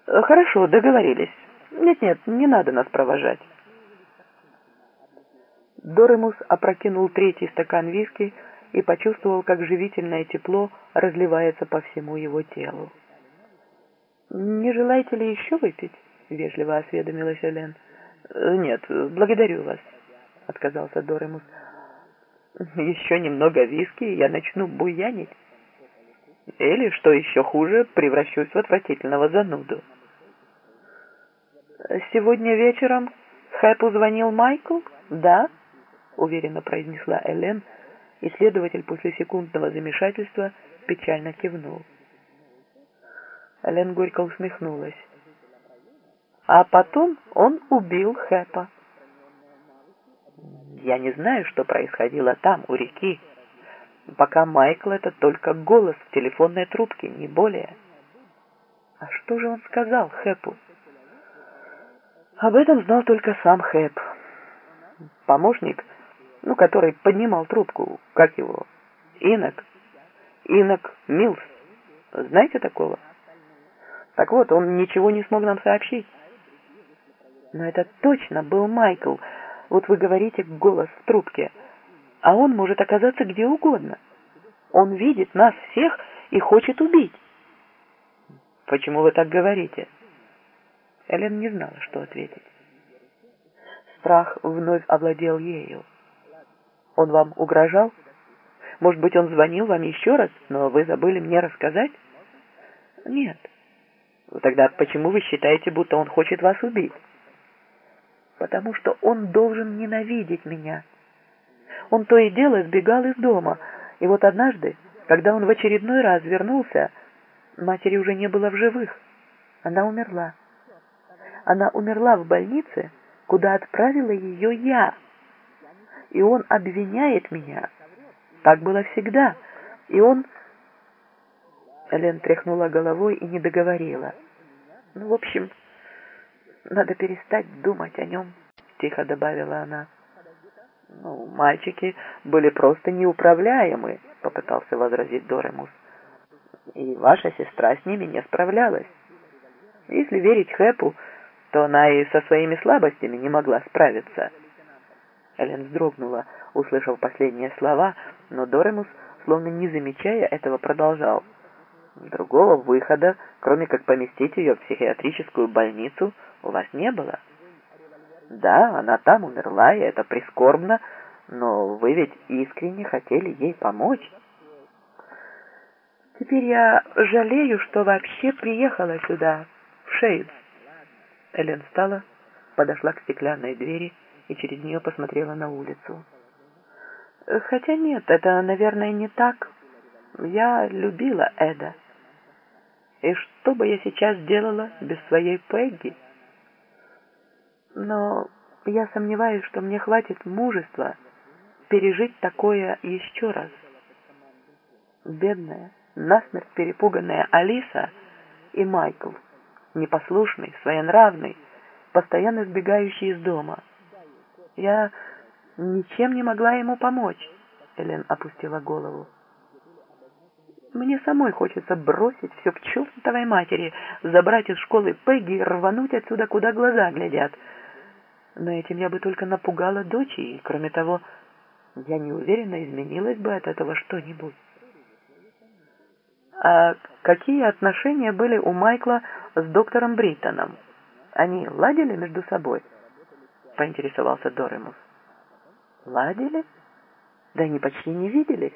«Хорошо, договорились. Нет-нет, не надо нас провожать». Доремус опрокинул третий стакан виски и почувствовал, как живительное тепло разливается по всему его телу. «Не желаете ли еще выпить?» — вежливо осведомилась Элен. «Нет, благодарю вас», — отказался Доремус. «Еще немного виски, и я начну буянить. Или, что еще хуже, превращусь в отвратительного зануду». «Сегодня вечером Хэпу звонил Майкл, да?» — уверенно произнесла Элен, и следователь после секундного замешательства печально кивнул. Элен горько усмехнулась. А потом он убил Хэпа. Я не знаю, что происходило там, у реки. Пока Майкл — это только голос в телефонной трубке, не более. А что же он сказал Хэпу? Об этом знал только сам Хэп. Помощник, ну, который поднимал трубку, как его, Инок, Инок Милс. Знаете такого? Так вот, он ничего не смог нам сообщить. Но это точно был Майкл. Вот вы говорите голос в трубке. А он может оказаться где угодно. Он видит нас всех и хочет убить. Почему вы так говорите? Элен не знала, что ответить. Страх вновь овладел ею. Он вам угрожал? Может быть, он звонил вам еще раз, но вы забыли мне рассказать? Нет. Тогда почему вы считаете, будто он хочет вас убить? потому что он должен ненавидеть меня», Он то и дело сбегал из дома, и вот однажды, когда он в очередной раз вернулся, матери уже не было в живых. Она умерла. Она умерла в больнице, куда отправила ее я. И он обвиняет меня. Так было всегда. И он... Элен тряхнула головой и не договорила. Ну, в общем, надо перестать думать о нем, тихо добавила она. Ну, мальчики были просто неуправляемы, попытался возразить Доремус. И ваша сестра с ними не справлялась. Если верить Хэпу, то она и со своими слабостями не могла справиться. Элен вздрогнула, услышав последние слова, но Доремус, словно не замечая этого, продолжал. Другого выхода, кроме как поместить ее в психиатрическую больницу, у вас не было. Да, она там умерла, и это прискорбно, но вы ведь искренне хотели ей помочь. Теперь я жалею, что вообще приехала сюда, в Шейдс. Элен встала, подошла к стеклянной двери и через нее посмотрела на улицу. Хотя нет, это, наверное, не так. Я любила Эда. И что бы я сейчас делала без своей Пегги? Но я сомневаюсь, что мне хватит мужества пережить такое еще раз. Бедная, насмерть перепуганная Алиса и Майкл, непослушный, своенравный, постоянно сбегающий из дома. Я ничем не могла ему помочь, Элен опустила голову. Мне самой хочется бросить все к чертовой матери, забрать из школы Пегги и рвануть отсюда, куда глаза глядят. Но этим я бы только напугала дочь, и, кроме того, я не уверена, изменилось бы от этого что-нибудь. А какие отношения были у Майкла с доктором Бриттоном? Они ладили между собой? Поинтересовался Доремус. Ладили? Да они почти не виделись.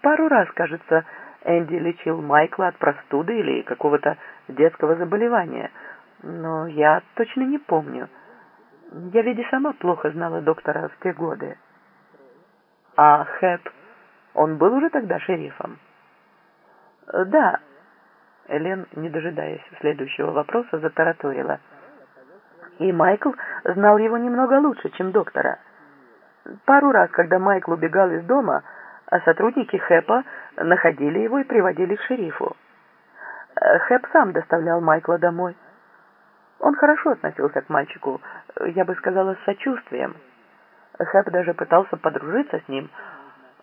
Пару раз, кажется, Энди лечил Майкла от простуды или какого-то детского заболевания, но я точно не помню. Я ведь и сама плохо знала доктора в те годы. А Хэп, он был уже тогда шерифом? Да. Элен, не дожидаясь следующего вопроса, затараторила. И Майкл знал его немного лучше, чем доктора. Пару раз, когда Майкл убегал из дома, а сотрудники Хэпа находили его и приводили к шерифу. Э, Хэп сам доставлял Майкла домой. Он хорошо относился к мальчику, я бы сказала, с сочувствием. Хэп даже пытался подружиться с ним,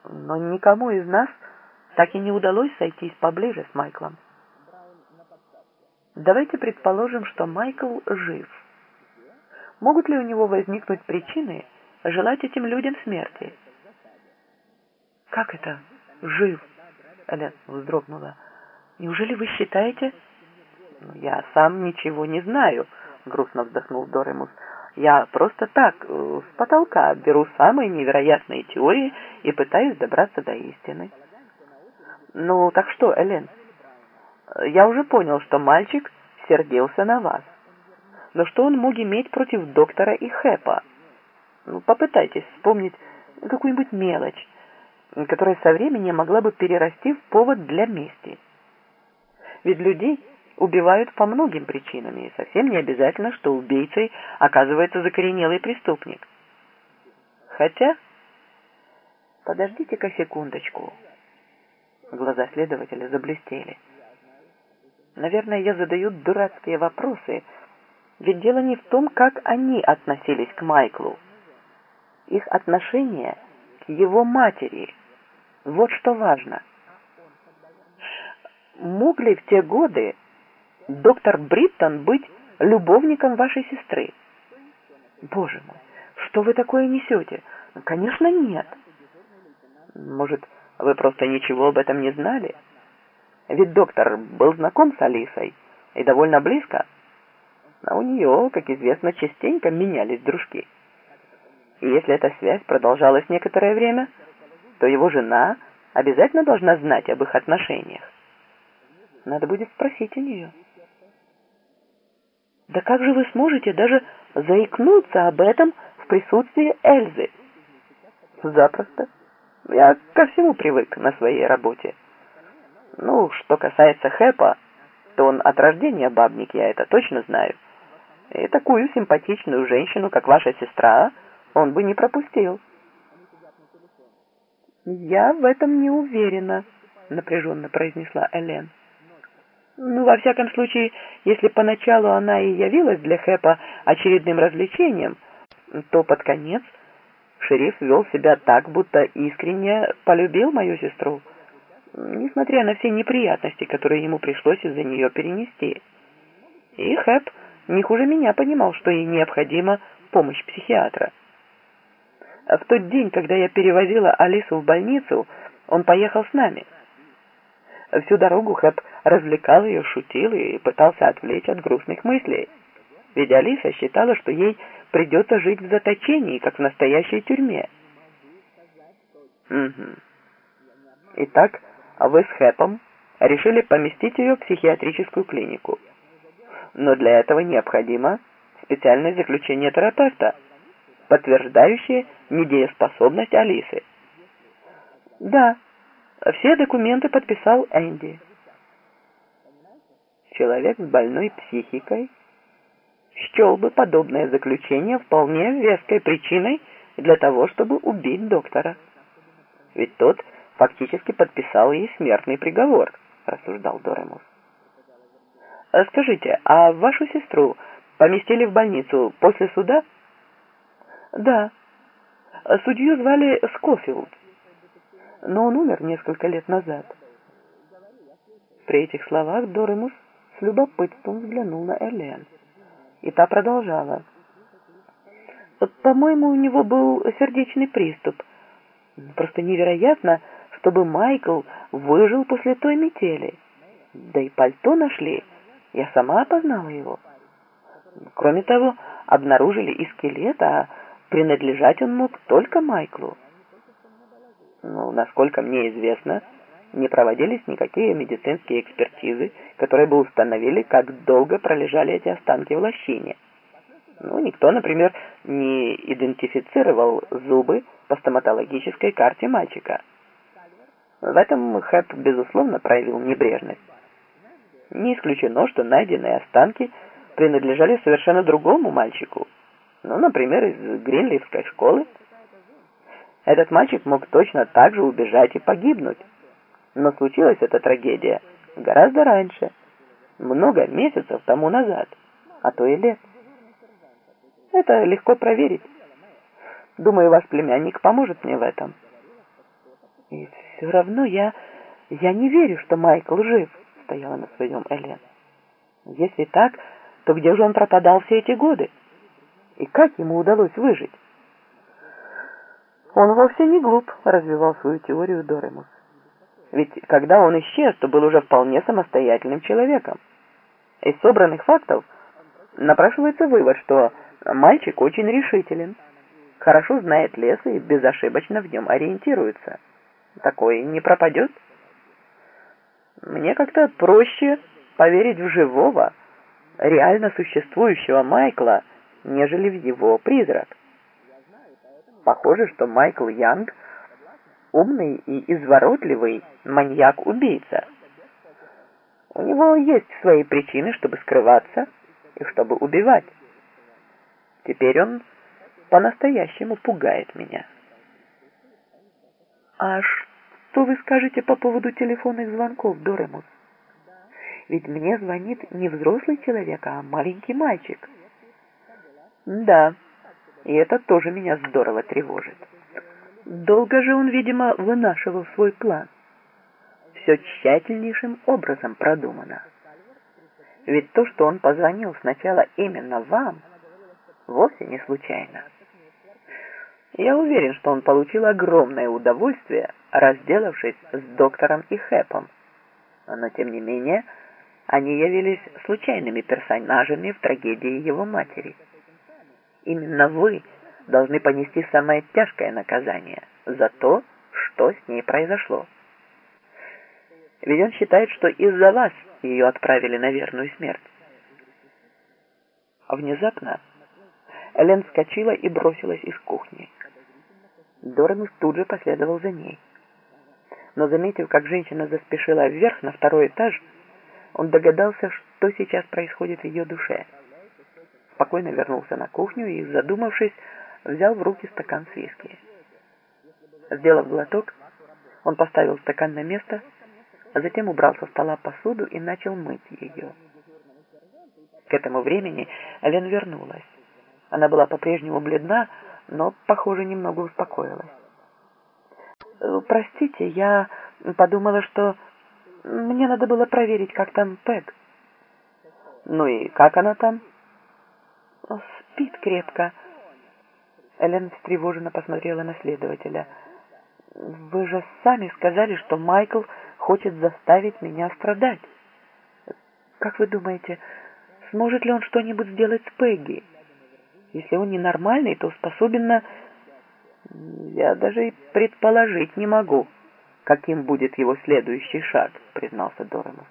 но никому из нас так и не удалось сойтись поближе с Майклом. Давайте предположим, что Майкл жив. Могут ли у него возникнуть причины желать этим людям смерти? «Как это? Жив?» Элен вздрогнула. «Неужели вы считаете...» «Ну, «Я сам ничего не знаю», — грустно вздохнул Доремус. «Я просто так, э, с потолка, беру самые невероятные теории и пытаюсь добраться до истины». «Ну, так что, Элен?» «Я уже понял, что мальчик сердился на вас. Но что он мог иметь против доктора и Хэпа? Ну, попытайтесь вспомнить какую-нибудь мелочь, которая со временем могла бы перерасти в повод для мести. Ведь людей убивают по многим причинам, и совсем не обязательно, что убийцей оказывается закоренелый преступник. Хотя... Подождите-ка секундочку. Глаза следователя заблестели. Наверное, я задаю дурацкие вопросы, ведь дело не в том, как они относились к Майклу. Их отношение к его матери – вот что важно. Мог ли в те годы доктор Бриттон быть любовником вашей сестры? Боже мой, что вы такое несете? Конечно, нет. Может, вы просто ничего об этом не знали? Ведь доктор был знаком с Алисой и довольно близко. А у нее, как известно, частенько менялись дружки. И если эта связь продолжалась некоторое время, то его жена обязательно должна знать об их отношениях. Надо будет спросить у нее. Да как же вы сможете даже заикнуться об этом в присутствии Эльзы? Запросто. Я ко всему привык на своей работе. Ну, что касается Хэпа, то он от рождения бабник, я это точно знаю. И такую симпатичную женщину, как ваша сестра, он бы не пропустил. «Я в этом не уверена», — напряженно произнесла Элен. Ну, во всяком случае, если поначалу она и явилась для Хэпа очередным развлечением, то под конец шериф вел себя так, будто искренне полюбил мою сестру, несмотря на все неприятности, которые ему пришлось из-за нее перенести. И Хэп не хуже меня понимал, что ей необходима помощь психиатра. В тот день, когда я перевозила Алису в больницу, он поехал с нами. Всю дорогу Хэп развлекал ее, шутил и пытался отвлечь от грустных мыслей. Ведь Алиса считала, что ей придется жить в заточении, как в настоящей тюрьме. Угу. Итак, вы с Хэпом решили поместить ее в психиатрическую клинику. Но для этого необходимо специальное заключение терапевта, подтверждающее недееспособность Алисы. Да, все документы подписал Энди. Человек с больной психикой счел бы подобное заключение вполне веской причиной для того, чтобы убить доктора. Ведь тот фактически подписал ей смертный приговор, рассуждал Доремус. Скажите, а вашу сестру поместили в больницу после суда? Да. Судью звали Скофилд, но он умер несколько лет назад. При этих словах Доремус с любопытством взглянул на Элен. И та продолжала. «По-моему, у него был сердечный приступ. Просто невероятно, чтобы Майкл выжил после той метели. Да и пальто нашли. Я сама опознала его. Кроме того, обнаружили и скелет, а принадлежать он мог только Майклу. Ну, насколько мне известно, не проводились никакие медицинские экспертизы, которые бы установили, как долго пролежали эти останки в лощине. Ну, никто, например, не идентифицировал зубы по стоматологической карте мальчика. В этом Хэп, безусловно, проявил небрежность. Не исключено, что найденные останки принадлежали совершенно другому мальчику. Ну, например, из Гринливской школы. Этот мальчик мог точно так же убежать и погибнуть. Но случилась эта трагедия гораздо раньше, много месяцев тому назад, а то и лет. Это легко проверить. Думаю, ваш племянник поможет мне в этом. И все равно я, я не верю, что Майкл жив, стояла на своем Элен. Если так, то где же он пропадал все эти годы? И как ему удалось выжить? Он вовсе не глуп, развивал свою теорию Доремус. Ведь когда он исчез, то был уже вполне самостоятельным человеком. Из собранных фактов напрашивается вывод, что мальчик очень решителен, хорошо знает лес и безошибочно в нем ориентируется. Такой не пропадет. Мне как-то проще поверить в живого, реально существующего Майкла, нежели в его призрак. Похоже, что Майкл Янг умный и изворотливый маньяк-убийца. У него есть свои причины, чтобы скрываться и чтобы убивать. Теперь он по-настоящему пугает меня. А что вы скажете по поводу телефонных звонков, Доремус? Ведь мне звонит не взрослый человек, а маленький мальчик. Да, и это тоже меня здорово тревожит. Долго же он, видимо, вынашивал свой план. Все тщательнейшим образом продумано. Ведь то, что он позвонил сначала именно вам, вовсе не случайно. Я уверен, что он получил огромное удовольствие, разделавшись с доктором и Хэпом. Но, тем не менее, они явились случайными персонажами в трагедии его матери. Именно вы должны понести самое тяжкое наказание за то, что с ней произошло. Ведь он считает, что из-за вас ее отправили на верную смерть. Внезапно Элен вскочила и бросилась из кухни. Доремус тут же последовал за ней. Но заметив, как женщина заспешила вверх на второй этаж, он догадался, что сейчас происходит в ее душе. Спокойно вернулся на кухню и, задумавшись, взял в руки стакан с виски. Сделав глоток, он поставил стакан на место, а затем убрал со стола посуду и начал мыть ее. К этому времени Элен вернулась. Она была по-прежнему бледна, но, похоже, немного успокоилась. «Э, «Простите, я подумала, что мне надо было проверить, как там Пэг». «Ну и как она там?» «Спит крепко». Элен встревоженно посмотрела на следователя. «Вы же сами сказали, что Майкл хочет заставить меня страдать. Как вы думаете, сможет ли он что-нибудь сделать с Пегги?» Если он ненормальный, то способен на... Я даже и предположить не могу, каким будет его следующий шаг, признался Доремов.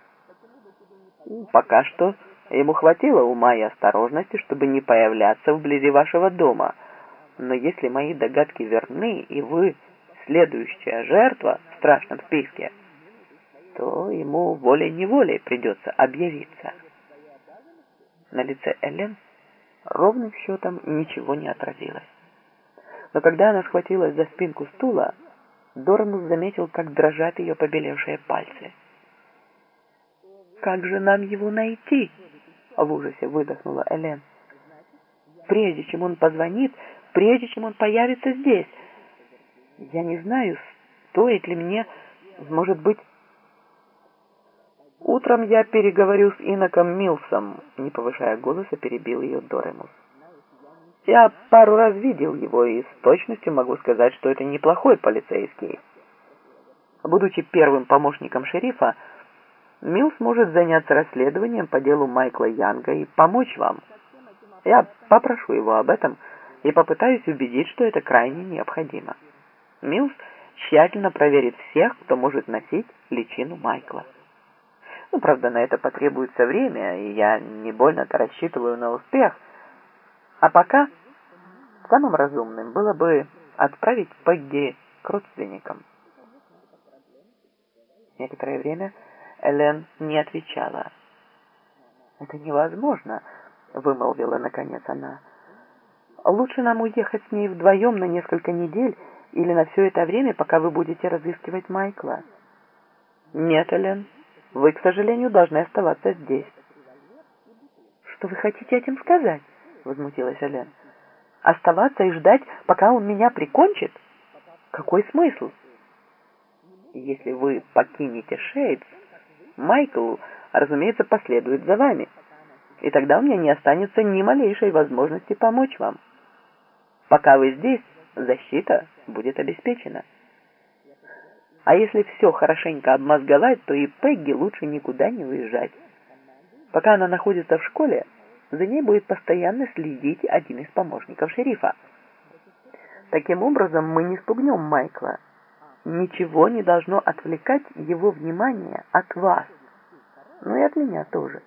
Пока что ему хватило ума и осторожности, чтобы не появляться вблизи вашего дома. Но если мои догадки верны, и вы следующая жертва в страшном списке, то ему волей-неволей придется объявиться. На лице Элен ровным счетом ничего не отразилось. Но когда она схватилась за спинку стула, Доранус заметил, как дрожат ее побелевшие пальцы. «Как же нам его найти?» — в ужасе выдохнула Элен. «Прежде чем он позвонит, прежде чем он появится здесь. Я не знаю, стоит ли мне, может быть, «Утром я переговорю с иноком Милсом», — не повышая голоса, перебил ее Доремус. «Я пару раз видел его и с точностью могу сказать, что это неплохой полицейский. Будучи первым помощником шерифа, Милс может заняться расследованием по делу Майкла Янга и помочь вам. Я попрошу его об этом и попытаюсь убедить, что это крайне необходимо. Милс тщательно проверит всех, кто может носить личину Майкла». Ну, правда, на это потребуется время, и я не больно-то рассчитываю на успех. А пока самым разумным было бы отправить Пегги к родственникам. Некоторое время Элен не отвечала. «Это невозможно», — вымолвила наконец она. «Лучше нам уехать с ней вдвоем на несколько недель или на все это время, пока вы будете разыскивать Майкла». «Нет, Элен», вы, к сожалению, должны оставаться здесь. Что вы хотите этим сказать? Возмутилась Элен. Оставаться и ждать, пока он меня прикончит? Какой смысл? Если вы покинете Шейдс, Майкл, разумеется, последует за вами. И тогда у меня не останется ни малейшей возможности помочь вам. Пока вы здесь, защита будет обеспечена. А если все хорошенько обмозговать, то и Пегги лучше никуда не уезжать. Пока она находится в школе, за ней будет постоянно следить один из помощников шерифа. Таким образом, мы не спугнем Майкла. Ничего не должно отвлекать его внимание от вас. Ну и от меня тоже.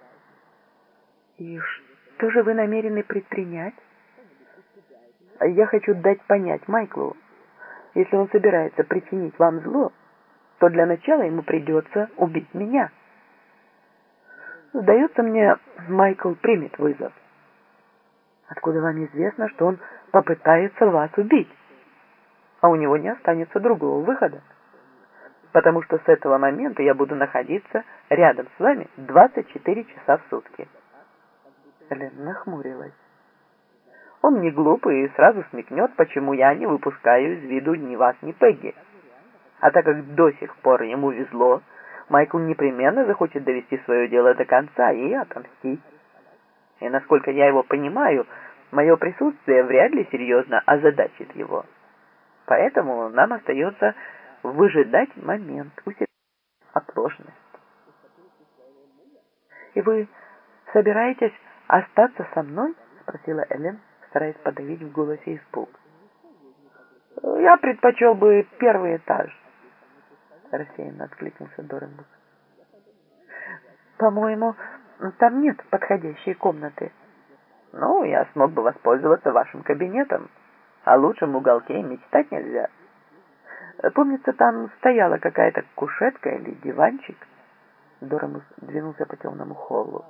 И что же вы намерены предпринять? Я хочу дать понять Майклу, если он собирается причинить вам зло, то для начала ему придется убить меня. Сдается мне, Майкл примет вызов. Откуда вам известно, что он попытается вас убить? А у него не останется другого выхода. Потому что с этого момента я буду находиться рядом с вами 24 часа в сутки. Элен нахмурилась. Он не глупый и сразу смекнет, почему я не выпускаю из виду ни вас, ни Пегги. А так как до сих пор ему везло, Майкл непременно захочет довести свое дело до конца и отомстить. И насколько я его понимаю, мое присутствие вряд ли серьезно озадачит его. Поэтому нам остается выжидать момент, усилить оплошность. «И вы собираетесь остаться со мной?» — спросила Элен, стараясь подавить в голосе испуг. «Я предпочел бы первый этаж», рассеянно откликнулся Доренбук. По-моему, там нет подходящей комнаты. Ну, я смог бы воспользоваться вашим кабинетом. О лучшем уголке мечтать нельзя. Помнится, там стояла какая-то кушетка или диванчик. Дорамус двинулся по темному холлу.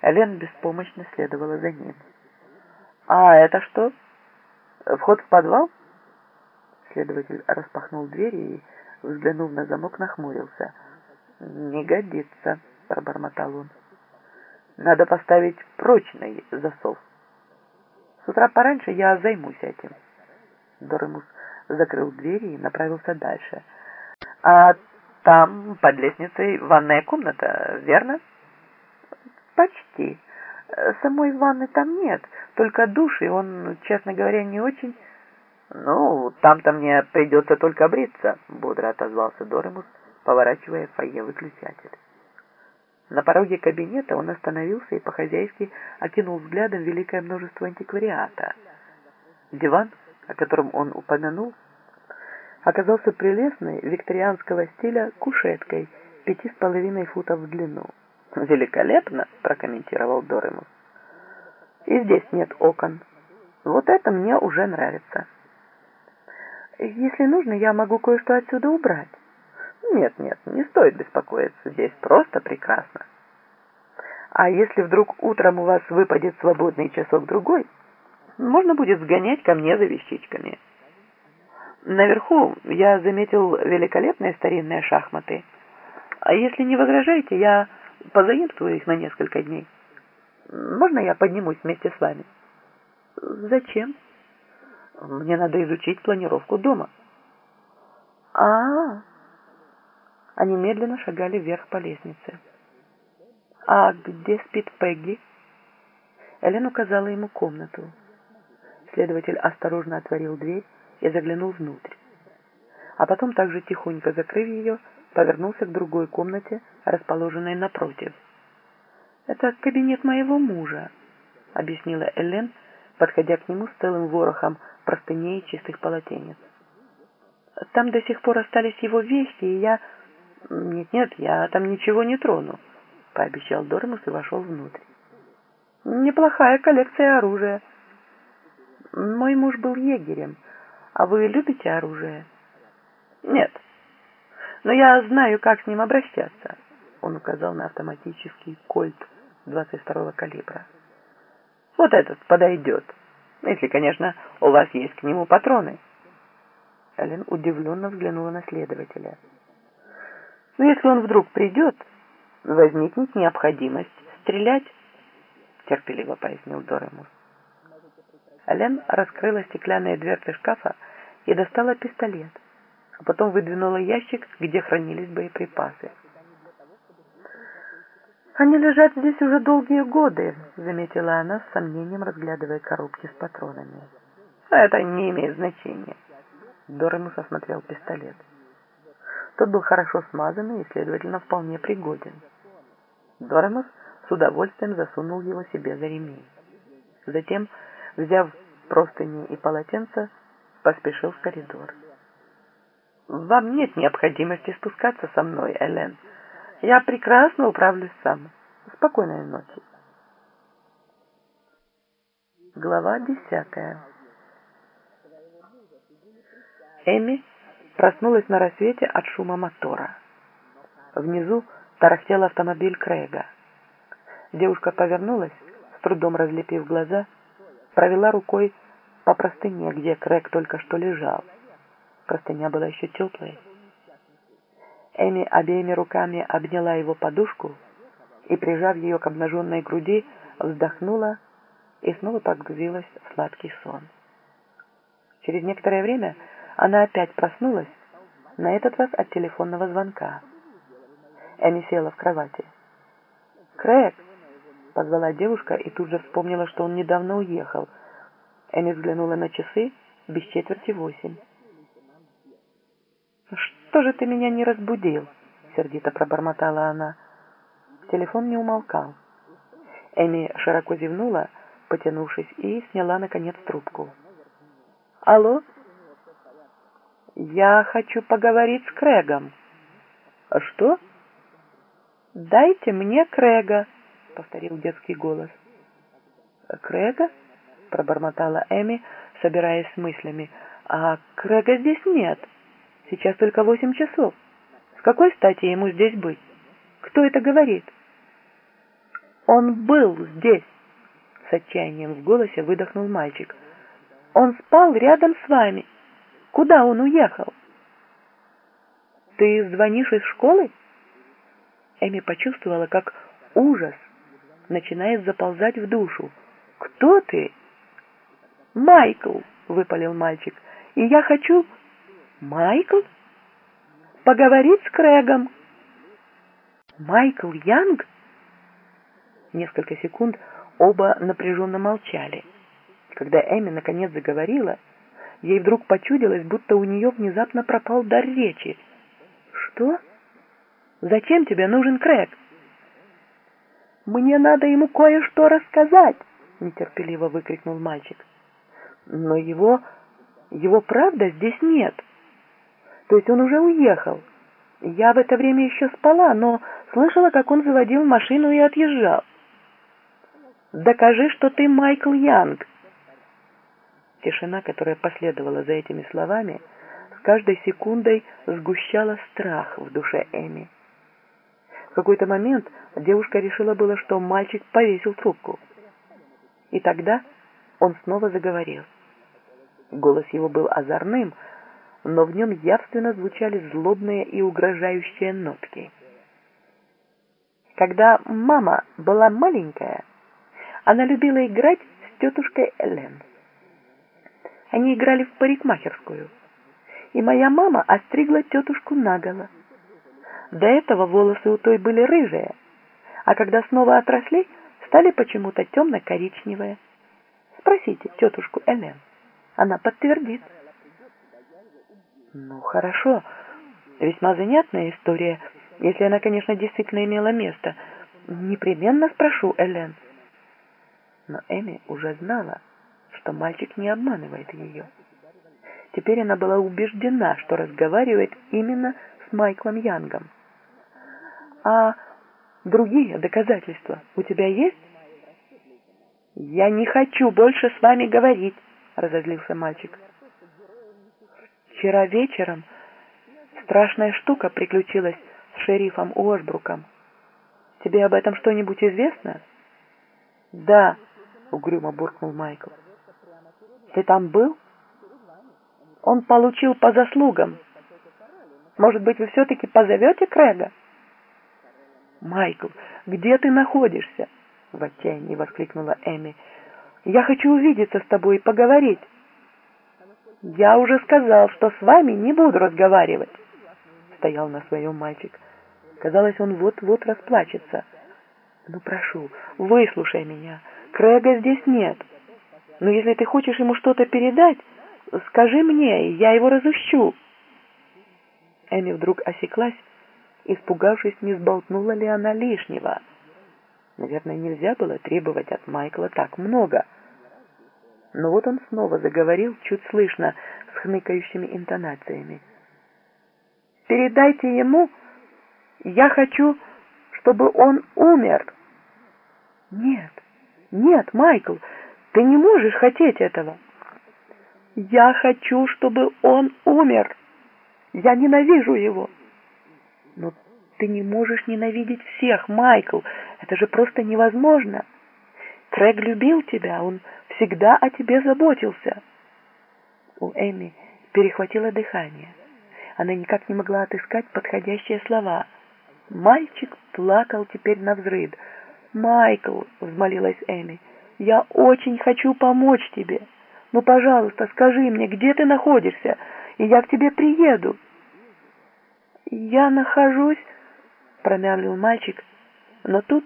Элен беспомощно следовала за ним. «А это что? Вход в подвал?» Следователь распахнул дверь и, взглянув на замок, нахмурился. «Не годится», — пробормотал он. «Надо поставить прочный засов. С утра пораньше я займусь этим». Доремус закрыл дверь и направился дальше. «А там, под лестницей, ванная комната, верно?» «Почти. Самой ванны там нет, только душ, и он, честно говоря, не очень...» «Ну, там-то мне придется только бриться», — бодро отозвался Доремус, поворачивая в фойе выключатель. На пороге кабинета он остановился и по-хозяйски окинул взглядом великое множество антиквариата. Диван, о котором он упомянул, оказался прелестной викторианского стиля кушеткой пяти с половиной футов в длину. «Великолепно!» — прокомментировал Доремус. «И здесь нет окон. Вот это мне уже нравится». Если нужно, я могу кое-что отсюда убрать. Нет, нет, не стоит беспокоиться, здесь просто прекрасно. А если вдруг утром у вас выпадет свободный часок-другой, можно будет сгонять ко мне за вещичками. Наверху я заметил великолепные старинные шахматы. А если не возражаете, я позаимствую их на несколько дней. Можно я поднимусь вместе с вами? Зачем? Мне надо изучить планировку дома. А, -а, а Они медленно шагали вверх по лестнице. А где спит Пегги? Элен указала ему комнату. Следователь осторожно отворил дверь и заглянул внутрь. А потом также тихонько закрыв ее, повернулся к другой комнате, расположенной напротив. «Это кабинет моего мужа», — объяснила Элен, подходя к нему с целым ворохом простыней и чистых полотенец. Там до сих пор остались его вещи, и я... Нет-нет, я там ничего не трону, пообещал Дормус и вошел внутрь. Неплохая коллекция оружия. Мой муж был егерем. А вы любите оружие? Нет. Но я знаю, как с ним обращаться. Он указал на автоматический кольт 22-го калибра. Вот этот подойдет. Если, конечно, у вас есть к нему патроны. Эллен удивленно взглянула на следователя. Но если он вдруг придет, возникнет необходимость стрелять, терпеливо пояснил Доремус. Элен раскрыла стеклянные дверцы шкафа и достала пистолет, а потом выдвинула ящик, где хранились боеприпасы. «Они лежат здесь уже долгие годы», — заметила она с сомнением, разглядывая коробки с патронами. «Это не имеет значения». Доремус осмотрел пистолет. Тот был хорошо смазанный и, следовательно, вполне пригоден. Доремус с удовольствием засунул его себе за ремень. Затем, взяв простыни и полотенце, поспешил в коридор. «Вам нет необходимости спускаться со мной, Элен», я прекрасно управлюсь сам. Спокойной ночи. Глава десятая. Эми проснулась на рассвете от шума мотора. Внизу тарахтел автомобиль Крейга. Девушка повернулась, с трудом разлепив глаза, провела рукой по простыне, где Крэг только что лежал. Простыня была еще теплой. Эми обеими руками обняла его подушку и, прижав ее к обнаженной груди, вздохнула и снова погрузилась в сладкий сон. Через некоторое время она опять проснулась, на этот раз от телефонного звонка. Эми села в кровати. «Крэг!» — позвала девушка и тут же вспомнила, что он недавно уехал. Эми взглянула на часы без четверти восемь. «Что же ты меня не разбудил?» — сердито пробормотала она. Телефон не умолкал. Эми широко зевнула, потянувшись, и сняла, наконец, трубку. «Алло?» «Я хочу поговорить с Крэгом». «А что?» «Дайте мне Крэга», — повторил детский голос. «Крэга?» — пробормотала Эми, собираясь с мыслями. «А Крэга здесь нет. Сейчас только восемь часов. С какой стати ему здесь быть? Кто это говорит?» «Он был здесь!» С отчаянием в голосе выдохнул мальчик. «Он спал рядом с вами. Куда он уехал?» «Ты звонишь из школы?» Эми почувствовала, как ужас начинает заползать в душу. «Кто ты?» «Майкл!» — выпалил мальчик. «И я хочу...» «Майкл?» «Поговорить с Крэгом!» «Майкл Янг?» Несколько секунд оба напряженно молчали. Когда Эми наконец заговорила, ей вдруг почудилось, будто у нее внезапно пропал дар речи. «Что? Зачем тебе нужен Крэг?» «Мне надо ему кое-что рассказать!» — нетерпеливо выкрикнул мальчик. «Но его... его правда здесь нет. То есть он уже уехал. Я в это время еще спала, но слышала, как он заводил машину и отъезжал. Докажи, что ты Майкл Янг!» Тишина, которая последовала за этими словами, с каждой секундой сгущала страх в душе Эми. В какой-то момент девушка решила было, что мальчик повесил трубку. И тогда он снова заговорил. Голос его был озорным, но в нем явственно звучали злобные и угрожающие нотки. Когда мама была маленькая, она любила играть с тетушкой Элен. Они играли в парикмахерскую, и моя мама остригла тетушку наголо. До этого волосы у той были рыжие, а когда снова отросли, стали почему-то темно-коричневые. Спросите тетушку Элен, она подтвердит. Ну, хорошо, весьма занятная история, если она, конечно, действительно имела место. Непременно спрошу Элен. Но Эми уже знала, что мальчик не обманывает ее. Теперь она была убеждена, что разговаривает именно с Майклом Янгом. А другие доказательства у тебя есть? Я не хочу больше с вами говорить, разозлился мальчик. Вчера вечером страшная штука приключилась с шерифом Уошбруком. Тебе об этом что-нибудь известно? Да, угрюмо буркнул Майкл. Ты там был? Он получил по заслугам. Может быть, вы все-таки позовете Крэга? «Майкл, где ты находишься?» — в отчаянии воскликнула Эми. «Я хочу увидеться с тобой и поговорить». «Я уже сказал, что с вами не буду разговаривать», — стоял на своем мальчик. Казалось, он вот-вот расплачется. «Ну, прошу, выслушай меня. Крэга здесь нет. Но если ты хочешь ему что-то передать, скажи мне, я его разыщу». Эми вдруг осеклась испугавшись, не сболтнула ли она лишнего. Наверное, нельзя было требовать от Майкла так много. Но вот он снова заговорил, чуть слышно, с хныкающими интонациями. «Передайте ему, я хочу, чтобы он умер». «Нет, нет, Майкл, ты не можешь хотеть этого». «Я хочу, чтобы он умер. Я ненавижу его». Но ты не можешь ненавидеть всех, Майкл. Это же просто невозможно. Крэг любил тебя, он всегда о тебе заботился. У Эми перехватило дыхание. Она никак не могла отыскать подходящие слова. Мальчик плакал теперь на взрыв. «Майкл», — взмолилась Эми, — «я очень хочу помочь тебе. Ну, пожалуйста, скажи мне, где ты находишься, и я к тебе приеду». «Я нахожусь...» — промямлил мальчик, но тут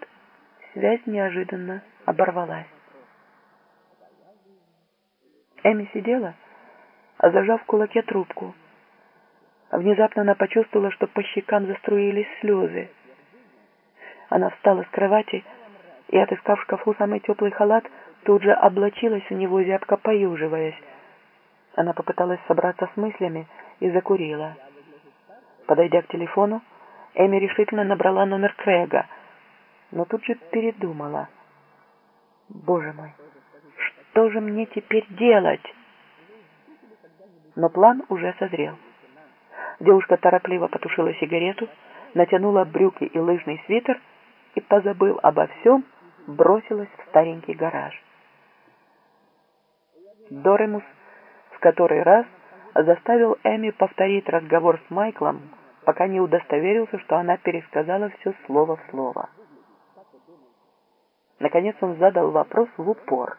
связь неожиданно оборвалась. Эми сидела, зажав в кулаке трубку. Внезапно она почувствовала, что по щекам заструились слезы. Она встала с кровати и, отыскав в шкафу самый теплый халат, тут же облачилась в него, зябко поюживаясь. Она попыталась собраться с мыслями и закурила. Подойдя к телефону, Эми решительно набрала номер Крэга, но тут же передумала. «Боже мой, что же мне теперь делать?» Но план уже созрел. Девушка торопливо потушила сигарету, натянула брюки и лыжный свитер и, позабыв обо всем, бросилась в старенький гараж. Доремус в который раз заставил Эми повторить разговор с Майклом, пока не удостоверился, что она пересказала все слово в слово. Наконец он задал вопрос в упор.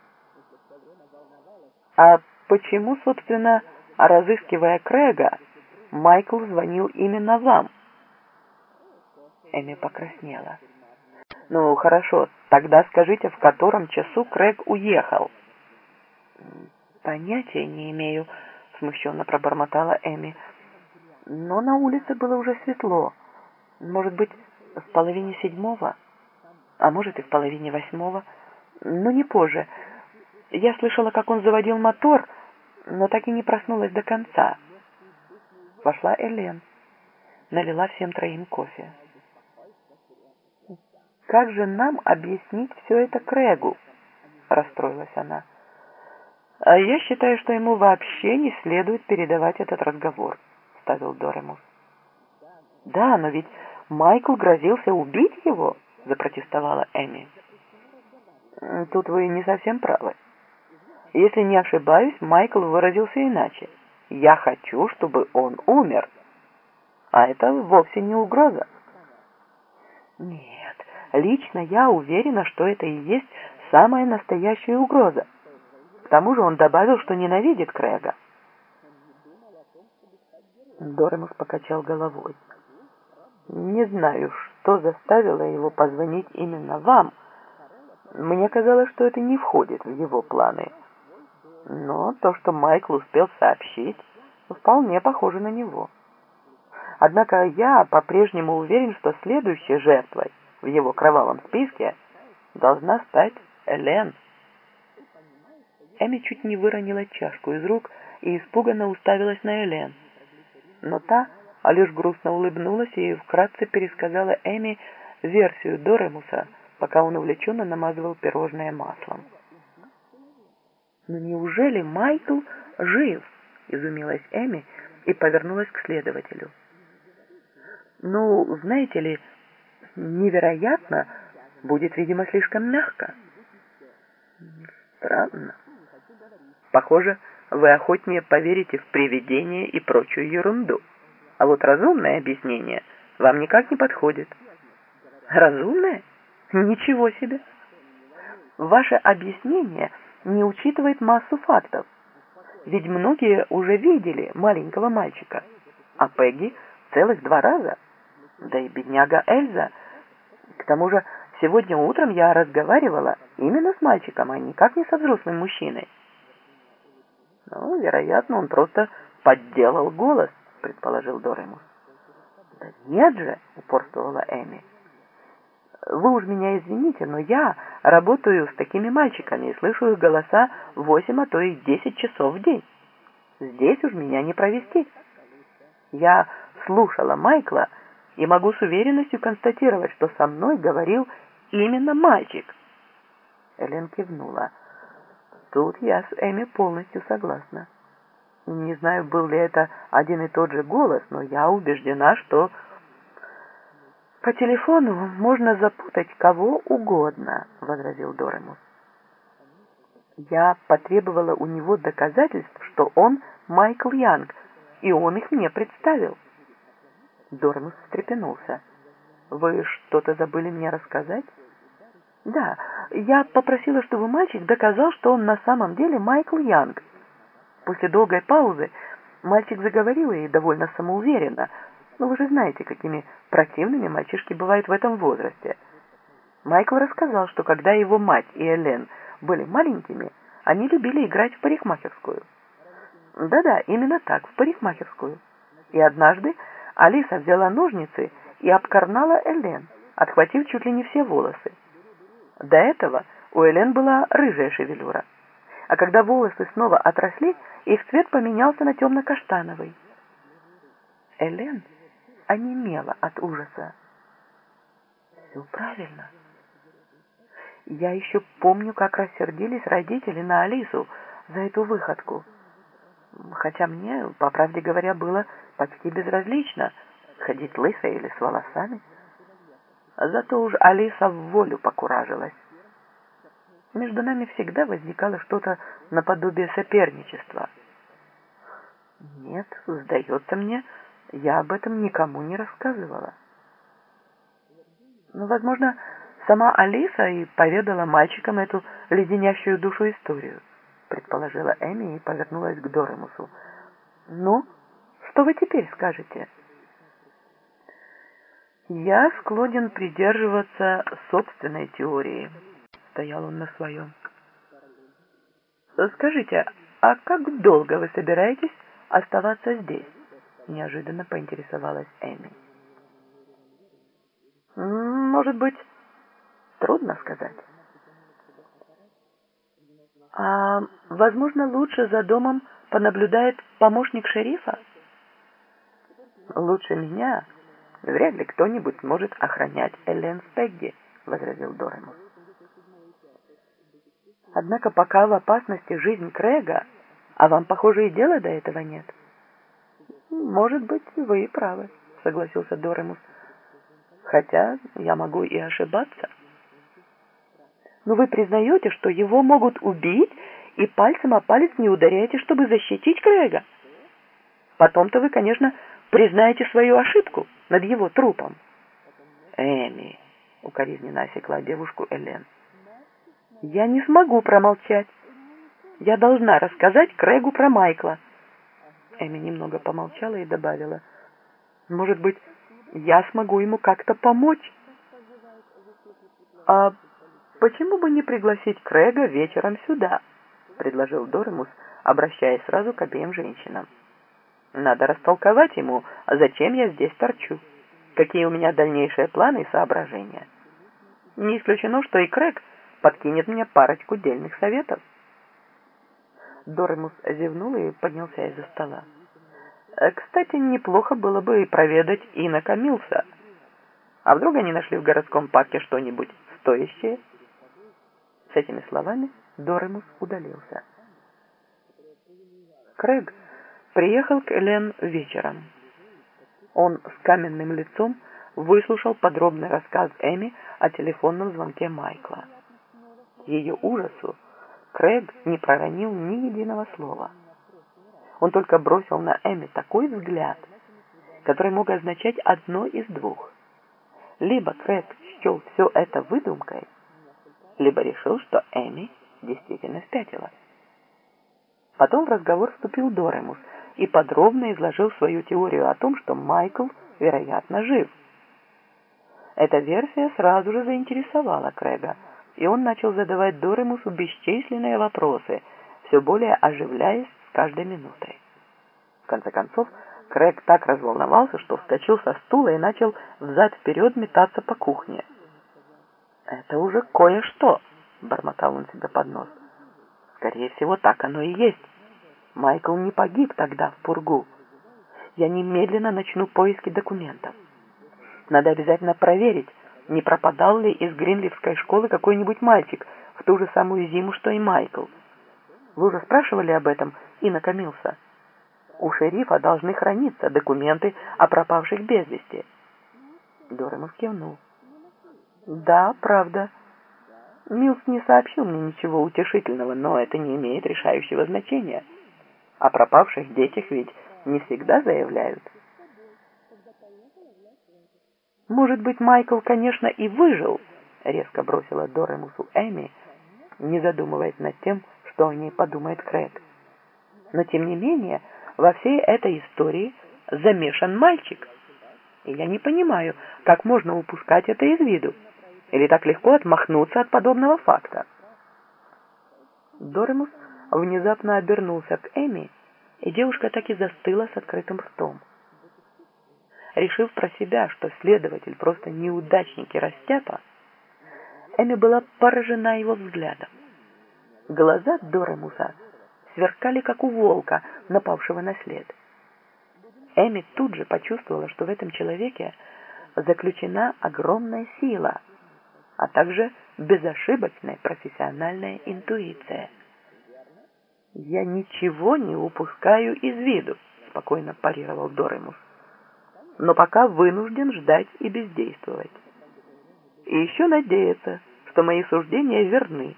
«А почему, собственно, разыскивая Крэга, Майкл звонил именно вам?» Эми покраснела. «Ну, хорошо, тогда скажите, в котором часу Крэг уехал?» «Понятия не имею», — смущенно пробормотала Эми. «Но на улице было уже светло. Может быть, в половине седьмого, а может и в половине восьмого, но не позже. Я слышала, как он заводил мотор, но так и не проснулась до конца». Вошла Элен, налила всем троим кофе. «Как же нам объяснить все это Крэгу?» — расстроилась она. «А я считаю, что ему вообще не следует передавать этот разговор», — ставил Доремус. «Да, но ведь Майкл грозился убить его», — запротестовала Эми. «Тут вы не совсем правы. Если не ошибаюсь, Майкл выразился иначе. Я хочу, чтобы он умер. А это вовсе не угроза». «Нет, лично я уверена, что это и есть самая настоящая угроза. К тому же он добавил, что ненавидит Крэга. Доремус покачал головой. «Не знаю, что заставило его позвонить именно вам. Мне казалось, что это не входит в его планы. Но то, что Майкл успел сообщить, вполне похоже на него. Однако я по-прежнему уверен, что следующей жертвой в его кровавом списке должна стать Элен». Эми чуть не выронила чашку из рук и испуганно уставилась на Элен. Но та лишь грустно улыбнулась и вкратце пересказала Эми версию Доремуса, пока он увлеченно намазывал пирожное маслом. «Но неужели Майкл жив?» — изумилась Эми и повернулась к следователю. «Ну, знаете ли, невероятно будет, видимо, слишком мягко». «Странно», Похоже, вы охотнее поверите в привидения и прочую ерунду. А вот разумное объяснение вам никак не подходит. Разумное? Ничего себе! Ваше объяснение не учитывает массу фактов. Ведь многие уже видели маленького мальчика, а Пегги целых два раза. Да и бедняга Эльза. К тому же сегодня утром я разговаривала именно с мальчиком, а никак не со взрослым мужчиной. Ну, вероятно, он просто подделал голос, предположил Доремус. Да нет же, упорствовала Эми. Вы уж меня извините, но я работаю с такими мальчиками и слышу их голоса восемь, а то и десять часов в день. Здесь уж меня не провести. Я слушала Майкла и могу с уверенностью констатировать, что со мной говорил именно мальчик. Элен кивнула. Тут я с Эми полностью согласна. Не знаю, был ли это один и тот же голос, но я убеждена, что по телефону можно запутать кого угодно, возразил Доремус. Я потребовала у него доказательств, что он Майкл Янг, и он их мне представил. Доремус встрепенулся. Вы что-то забыли мне рассказать? Да, я попросила, чтобы мальчик доказал, что он на самом деле Майкл Янг. После долгой паузы мальчик заговорил и довольно самоуверенно. Но вы же знаете, какими противными мальчишки бывают в этом возрасте. Майкл рассказал, что когда его мать и Элен были маленькими, они любили играть в парикмахерскую. Да-да, именно так, в парикмахерскую. И однажды Алиса взяла ножницы и обкорнала Элен, отхватив чуть ли не все волосы. До этого у Элен была рыжая шевелюра, а когда волосы снова отросли, их цвет поменялся на темно-каштановый. Элен онемела от ужаса. Все правильно. Я еще помню, как рассердились родители на Алису за эту выходку. Хотя мне, по правде говоря, было почти безразлично, ходить лысой или с волосами. Зато уж Алиса в волю покуражилась. Между нами всегда возникало что-то наподобие соперничества. Нет, сдается мне, я об этом никому не рассказывала. Но, возможно, сама Алиса и поведала мальчикам эту леденящую душу историю, предположила Эми и повернулась к Доремусу. Ну, что вы теперь скажете? Я склонен придерживаться собственной теории, стоял он на своем. Скажите, а как долго вы собираетесь оставаться здесь? Неожиданно поинтересовалась Эми. Может быть, трудно сказать. А, возможно, лучше за домом понаблюдает помощник шерифа? Лучше меня вряд ли кто-нибудь может охранять Эллен Спегги, возразил Доремус. Однако пока в опасности жизнь Крэга, а вам, похоже, и дела до этого нет. Может быть, вы и правы, согласился Доремус. Хотя я могу и ошибаться. Но вы признаете, что его могут убить, и пальцем о палец не ударяете, чтобы защитить Крэга? Потом-то вы, конечно, признаете свою ошибку над его трупом. Эми, укоризненно осекла девушку Элен. Я не смогу промолчать. Я должна рассказать Крэгу про Майкла. Эми немного помолчала и добавила. Может быть, я смогу ему как-то помочь? А почему бы не пригласить Крэга вечером сюда? Предложил Доремус, обращаясь сразу к обеим женщинам. Надо растолковать ему, зачем я здесь торчу, какие у меня дальнейшие планы и соображения. Не исключено, что и Крэг подкинет мне парочку дельных советов. Доремус зевнул и поднялся из-за стола. Э, кстати, неплохо было бы и проведать Ина Камилса. А вдруг они нашли в городском парке что-нибудь стоящее? Этими словами Доремус удалился. Крэг приехал к Элен вечером. Он с каменным лицом выслушал подробный рассказ Эми о телефонном звонке Майкла. Ее ужасу Крэг не проронил ни единого слова. Он только бросил на Эми такой взгляд, который мог означать одно из двух. Либо Крэг счел все это выдумкой, либо решил, что Эми действительно спятила. Потом в разговор вступил Доремус и подробно изложил свою теорию о том, что Майкл, вероятно, жив. Эта версия сразу же заинтересовала Крэга, и он начал задавать Доремусу бесчисленные вопросы, все более оживляясь с каждой минутой. В конце концов, Крэг так разволновался, что вскочил со стула и начал взад-вперед метаться по кухне. «Это уже кое-что», — бормотал он себе под нос. «Скорее всего, так оно и есть. Майкл не погиб тогда в Пургу. Я немедленно начну поиски документов. Надо обязательно проверить, не пропадал ли из Гринливской школы какой-нибудь мальчик в ту же самую зиму, что и Майкл. Вы уже спрашивали об этом и накомился. У шерифа должны храниться документы о пропавших без вести. Доремов кивнул. Да, правда. Милс не сообщил мне ничего утешительного, но это не имеет решающего значения. О пропавших детях ведь не всегда заявляют. Может быть, Майкл, конечно, и выжил, резко бросила Доремусу Эми, не задумываясь над тем, что о ней подумает Крэг. Но, тем не менее, во всей этой истории замешан мальчик. И я не понимаю, как можно упускать это из виду, или так легко отмахнуться от подобного факта. Доремус внезапно обернулся к Эми, и девушка так и застыла с открытым ртом. Решив про себя, что следователь просто неудачник и растяпа, Эми была поражена его взглядом. Глаза Доремуса сверкали, как у волка, напавшего на след. Эми тут же почувствовала, что в этом человеке заключена огромная сила, а также безошибочная профессиональная интуиция. «Я ничего не упускаю из виду», — спокойно парировал Доремус. «Но пока вынужден ждать и бездействовать. И еще надеяться, что мои суждения верны,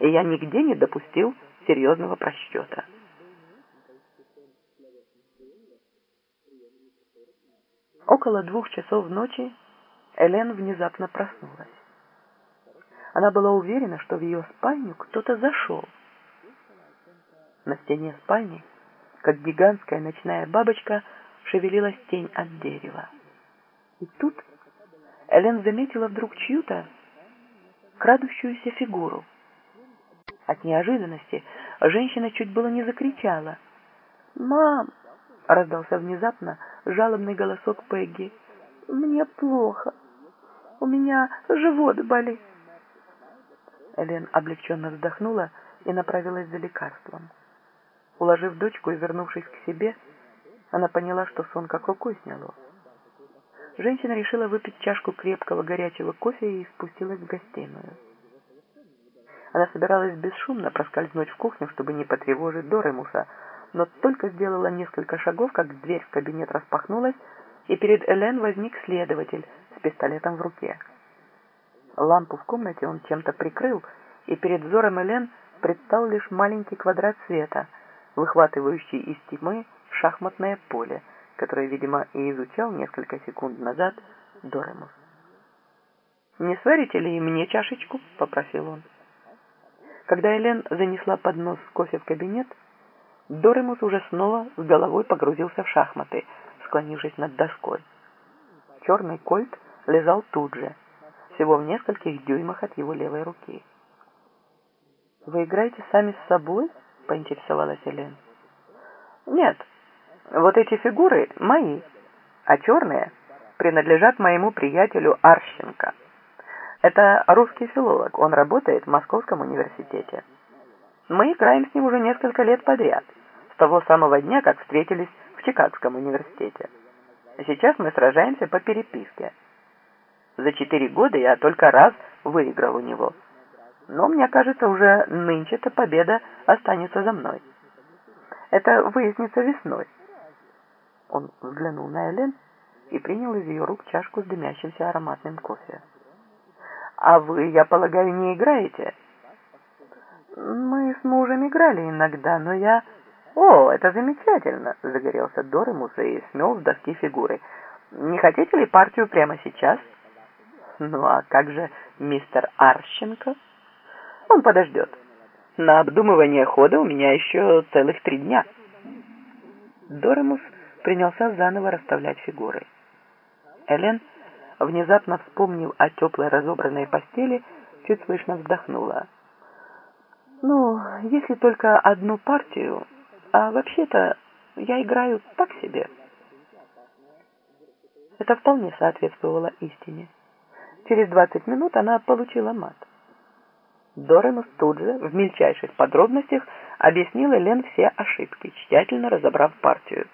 и я нигде не допустил серьезного просчета». Около двух часов ночи Элен внезапно проснулась. Она была уверена, что в ее спальню кто-то зашел. На стене спальни, как гигантская ночная бабочка, шевелилась тень от дерева. И тут Элен заметила вдруг чью-то крадущуюся фигуру. От неожиданности женщина чуть было не закричала. «Мам!» — раздался внезапно жалобный голосок Пегги. «Мне плохо. У меня живот болит». Элен облегченно вздохнула и направилась за лекарством. Уложив дочку и вернувшись к себе, она поняла, что сон как рукой сняло. Женщина решила выпить чашку крепкого горячего кофе и спустилась в гостиную. Она собиралась бесшумно проскользнуть в кухню, чтобы не потревожить Доремуса, но только сделала несколько шагов, как дверь в кабинет распахнулась, и перед Элен возник следователь с пистолетом в руке. Лампу в комнате он чем-то прикрыл, и перед взором Элен предстал лишь маленький квадрат света — выхватывающий из тьмы шахматное поле, которое, видимо, и изучал несколько секунд назад Доремус. «Не сварите ли мне чашечку?» — попросил он. Когда Элен занесла поднос с кофе в кабинет, Доремус уже снова с головой погрузился в шахматы, склонившись над доской. Черный кольт лежал тут же, всего в нескольких дюймах от его левой руки. «Вы играете сами с собой?» поинтересовалась Элен. Нет, вот эти фигуры мои, а черные принадлежат моему приятелю Арщенко. Это русский филолог, он работает в Московском университете. Мы играем с ним уже несколько лет подряд, с того самого дня, как встретились в Чикагском университете. Сейчас мы сражаемся по переписке. За четыре года я только раз выиграл у него – но мне кажется, уже нынче-то победа останется за мной. Это выяснится весной. Он взглянул на Элен и принял из ее рук чашку с дымящимся ароматным кофе. «А вы, я полагаю, не играете?» «Мы с мужем играли иногда, но я...» «О, это замечательно!» — загорелся Доремус и смел с доски фигуры. «Не хотите ли партию прямо сейчас?» «Ну а как же мистер Арщенко?» Он подождет. На обдумывание хода у меня еще целых три дня. Доремус принялся заново расставлять фигуры. Элен, внезапно вспомнив о теплой разобранной постели, чуть слышно вздохнула. «Ну, если только одну партию, а вообще-то я играю так себе». Это вполне соответствовало истине. Через двадцать минут она получила мат. Доремус тут же, в мельчайших подробностях, объяснил Элен все ошибки, тщательно разобрав партию.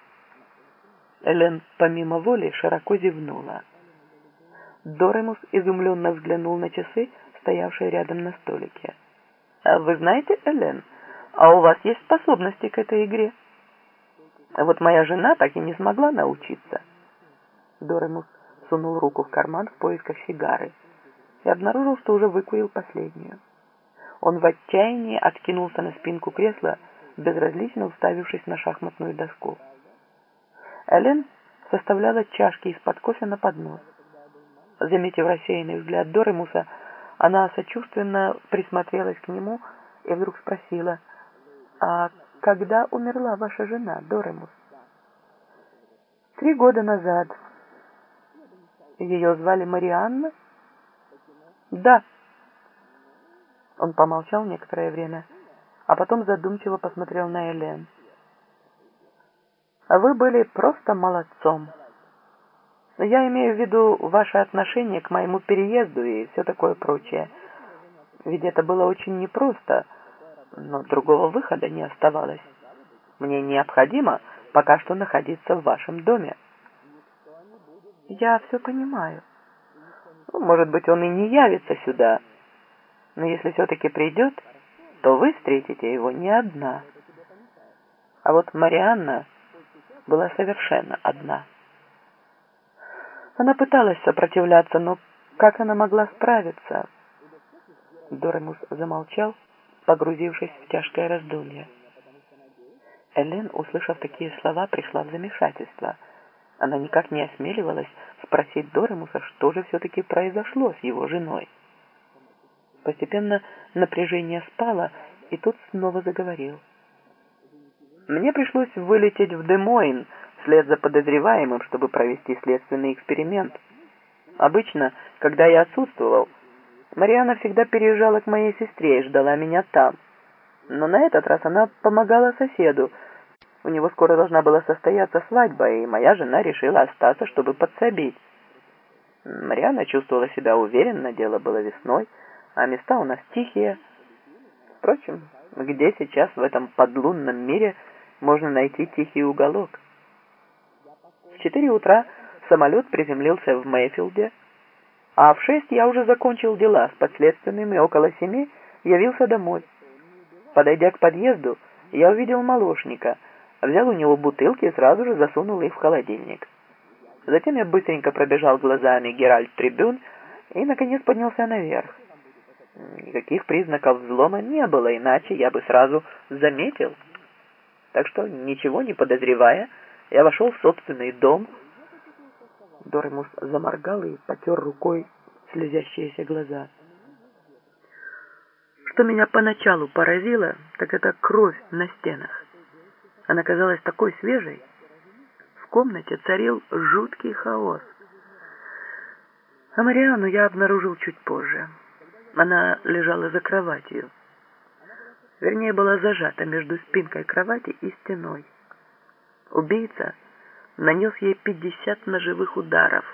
Элен помимо воли широко зевнула. Доремус изумленно взглянул на часы, стоявшие рядом на столике. «А «Вы знаете, Элен, а у вас есть способности к этой игре?» «Вот моя жена так и не смогла научиться». Доремус сунул руку в карман в поисках сигары и обнаружил, что уже выкурил последнюю. Он в отчаянии откинулся на спинку кресла, безразлично уставившись на шахматную доску. Элен составляла чашки из-под кофе на поднос. Заметив рассеянный взгляд Доремуса, она сочувственно присмотрелась к нему и вдруг спросила, «А когда умерла ваша жена, Доремус?» «Три года назад. Ее звали Марианна?» «Да», он помолчал некоторое время, а потом задумчиво посмотрел на Элен. «Вы были просто молодцом. Я имею в виду ваше отношение к моему переезду и все такое прочее. Ведь это было очень непросто, но другого выхода не оставалось. Мне необходимо пока что находиться в вашем доме». «Я все понимаю. Ну, может быть, он и не явится сюда» но если все-таки придет, то вы встретите его не одна. А вот Марианна была совершенно одна. Она пыталась сопротивляться, но как она могла справиться? Доремус замолчал, погрузившись в тяжкое раздумье. Элен, услышав такие слова, пришла в замешательство. Она никак не осмеливалась спросить Доремуса, что же все-таки произошло с его женой. Постепенно напряжение спало, и тот снова заговорил. Мне пришлось вылететь в Демойн вслед за подозреваемым, чтобы провести следственный эксперимент. Обычно, когда я отсутствовал, Мариана всегда переезжала к моей сестре и ждала меня там. Но на этот раз она помогала соседу. У него скоро должна была состояться свадьба, и моя жена решила остаться, чтобы подсобить. Мариана чувствовала себя уверенно, дело было весной, а места у нас тихие. Впрочем, где сейчас в этом подлунном мире можно найти тихий уголок? В четыре утра самолет приземлился в Мэйфилде, а в шесть я уже закончил дела с подследственным и около семи явился домой. Подойдя к подъезду, я увидел молочника, взял у него бутылки и сразу же засунул их в холодильник. Затем я быстренько пробежал глазами Геральт Трибюн и, наконец, поднялся наверх. Никаких признаков взлома не было, иначе я бы сразу заметил. Так что, ничего не подозревая, я вошел в собственный дом. Доремус заморгал и потер рукой слезящиеся глаза. Что меня поначалу поразило, так это кровь на стенах. Она казалась такой свежей. В комнате царил жуткий хаос. А Мариану я обнаружил чуть позже. Она лежала за кроватью. Вернее, была зажата между спинкой кровати и стеной. Убийца нанес ей 50 ножевых ударов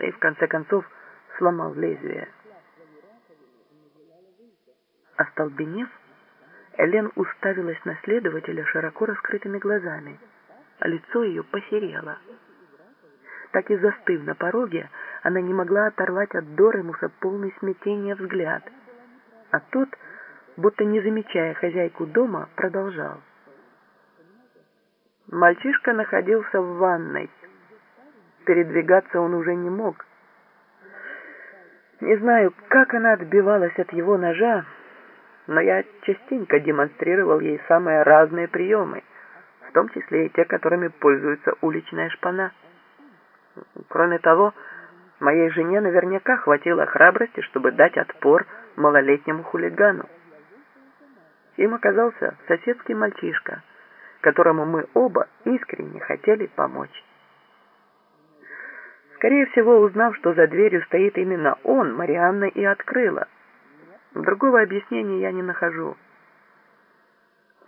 и, в конце концов, сломал лезвие. Остолбенев, Элен уставилась на следователя широко раскрытыми глазами, а лицо ее посерело. Так и застыв на пороге, она не могла оторвать от Доремуса полный смятения взгляд. А тот, будто не замечая хозяйку дома, продолжал. Мальчишка находился в ванной. Передвигаться он уже не мог. Не знаю, как она отбивалась от его ножа, но я частенько демонстрировал ей самые разные приемы, в том числе и те, которыми пользуется уличная шпана. Кроме того, моей жене наверняка хватило храбрости, чтобы дать отпор малолетнему хулигану. Им оказался соседский мальчишка, которому мы оба искренне хотели помочь. Скорее всего, узнав, что за дверью стоит именно он, Марианна и открыла. Другого объяснения я не нахожу.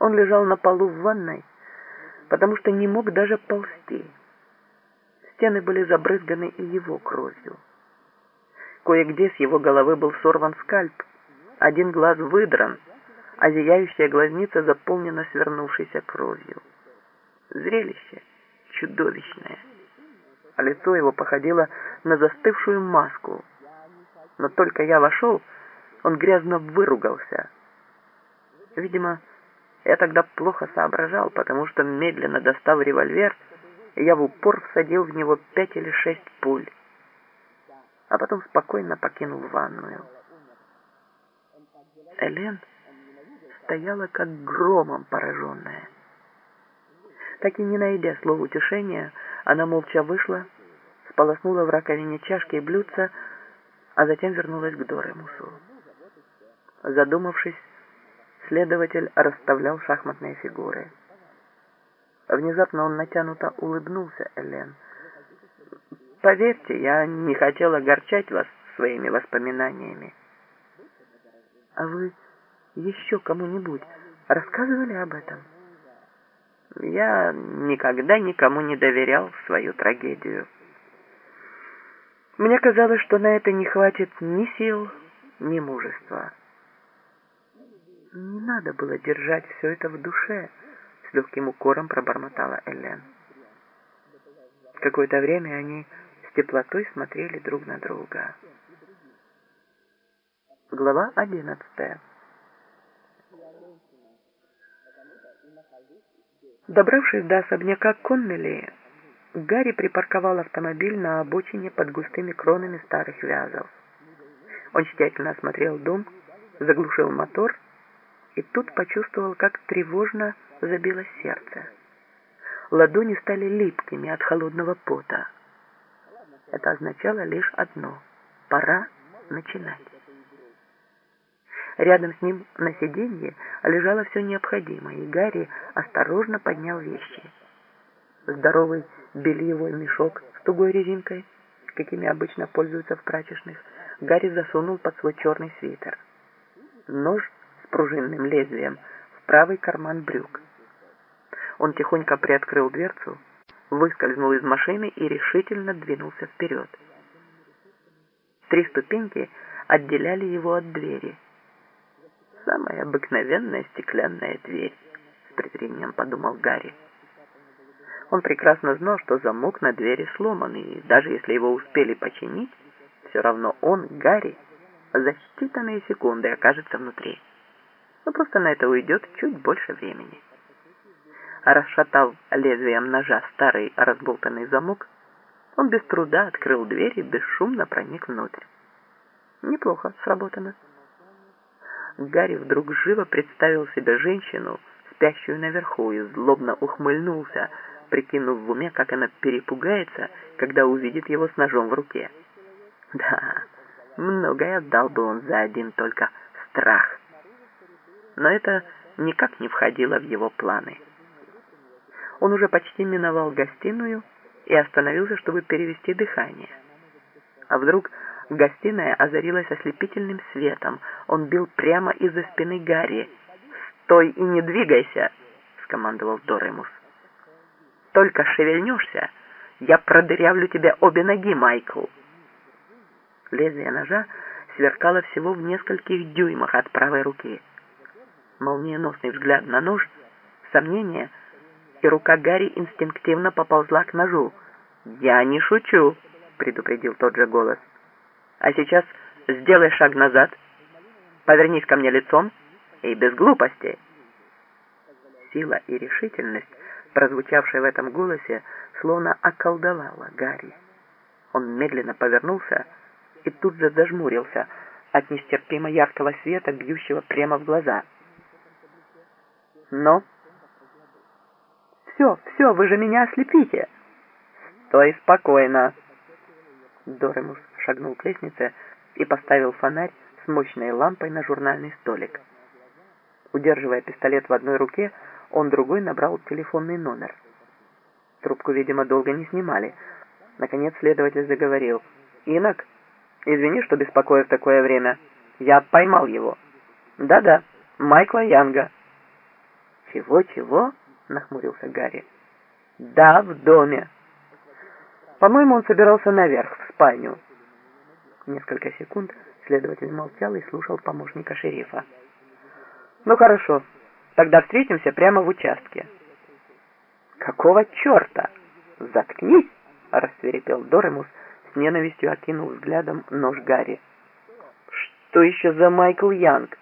Он лежал на полу в ванной, потому что не мог даже ползти. Стены были забрызганы и его кровью. Кое-где с его головы был сорван скальп, один глаз выдран, а зияющая глазница заполнена свернувшейся кровью. Зрелище чудовищное. А лицо его походило на застывшую маску. Но только я вошел, он грязно выругался. Видимо, я тогда плохо соображал, потому что, медленно достав револьвер, я в упор всадил в него пять или шесть пуль, а потом спокойно покинул ванную. Элен стояла как громом пораженная. Так и не найдя слов утешения, она молча вышла, сполоснула в раковине чашки и блюдца, а затем вернулась к Доремусу. Задумавшись, следователь расставлял шахматные фигуры. Внезапно он натянуто улыбнулся Элен. «Поверьте, я не хотел огорчать вас своими воспоминаниями». «А вы еще кому-нибудь рассказывали об этом?» «Я никогда никому не доверял свою трагедию. Мне казалось, что на это не хватит ни сил, ни мужества». «Не надо было держать все это в душе», — с легким укором пробормотала Элен. Какое-то время они с теплотой смотрели друг на друга. Глава одиннадцатая. Добравшись до особняка Коннелли, Гарри припарковал автомобиль на обочине под густыми кронами старых вязов. Он тщательно осмотрел дом, заглушил мотор и тут почувствовал, как тревожно забилось сердце. Ладони стали липкими от холодного пота. Это означало лишь одно — пора начинать. Рядом с ним на сиденье лежало все необходимое, и Гарри осторожно поднял вещи. Здоровый бельевой мешок с тугой резинкой, какими обычно пользуются в прачечных, Гарри засунул под свой черный свитер. Нож пружинным лезвием в правый карман брюк. Он тихонько приоткрыл дверцу, выскользнул из машины и решительно двинулся вперед. Три ступеньки отделяли его от двери — самая обыкновенная стеклянная дверь, с презрением подумал Гарри. Он прекрасно знал, что замок на двери сломан, и даже если его успели починить, все равно он, Гарри, за считанные секунды окажется внутри. Но просто на это уйдет чуть больше времени. Расшатав лезвием ножа старый разболтанный замок, он без труда открыл дверь и бесшумно проник внутрь. Неплохо сработано. Гарри вдруг живо представил себе женщину, спящую наверху, и злобно ухмыльнулся, прикинув в уме, как она перепугается, когда увидит его с ножом в руке. Да, многое отдал бы он за один только страх. Но это никак не входило в его планы. Он уже почти миновал гостиную и остановился, чтобы перевести дыхание. А вдруг Гостиная озарилась ослепительным светом. Он бил прямо из-за спины Гарри. «Стой и не двигайся!» — скомандовал Доремус. «Только шевельнешься, я продырявлю тебе обе ноги, Майкл!» Лезвие ножа сверкало всего в нескольких дюймах от правой руки. Молниеносный взгляд на нож, сомнение, и рука Гарри инстинктивно поползла к ножу. «Я не шучу», — предупредил тот же голос. А сейчас сделай шаг назад, повернись ко мне лицом и без глупостей. Сила и решительность, прозвучавшая в этом голосе, словно околдовала Гарри. Он медленно повернулся и тут же зажмурился от нестерпимо яркого света, бьющего прямо в глаза. «Но...» «Все, все, вы же меня ослепите!» «Стой спокойно!» Доремус шагнул к лестнице и поставил фонарь с мощной лампой на журнальный столик. Удерживая пистолет в одной руке, он другой набрал телефонный номер. Трубку, видимо, долго не снимали. Наконец следователь заговорил. «Инок, извини, что беспокою в такое время. Я поймал его». «Да-да, Майкла Янга». «Чего-чего?» — нахмурился Гарри. «Да, в доме». «По-моему, он собирался наверх, в спальню». Несколько секунд следователь молчал и слушал помощника шерифа. «Ну хорошо, тогда встретимся прямо в участке». «Какого черта? Заткнись!» — рассверепел Доремус, с ненавистью окинул взглядом нож Гарри. «Что еще за Майкл Янг?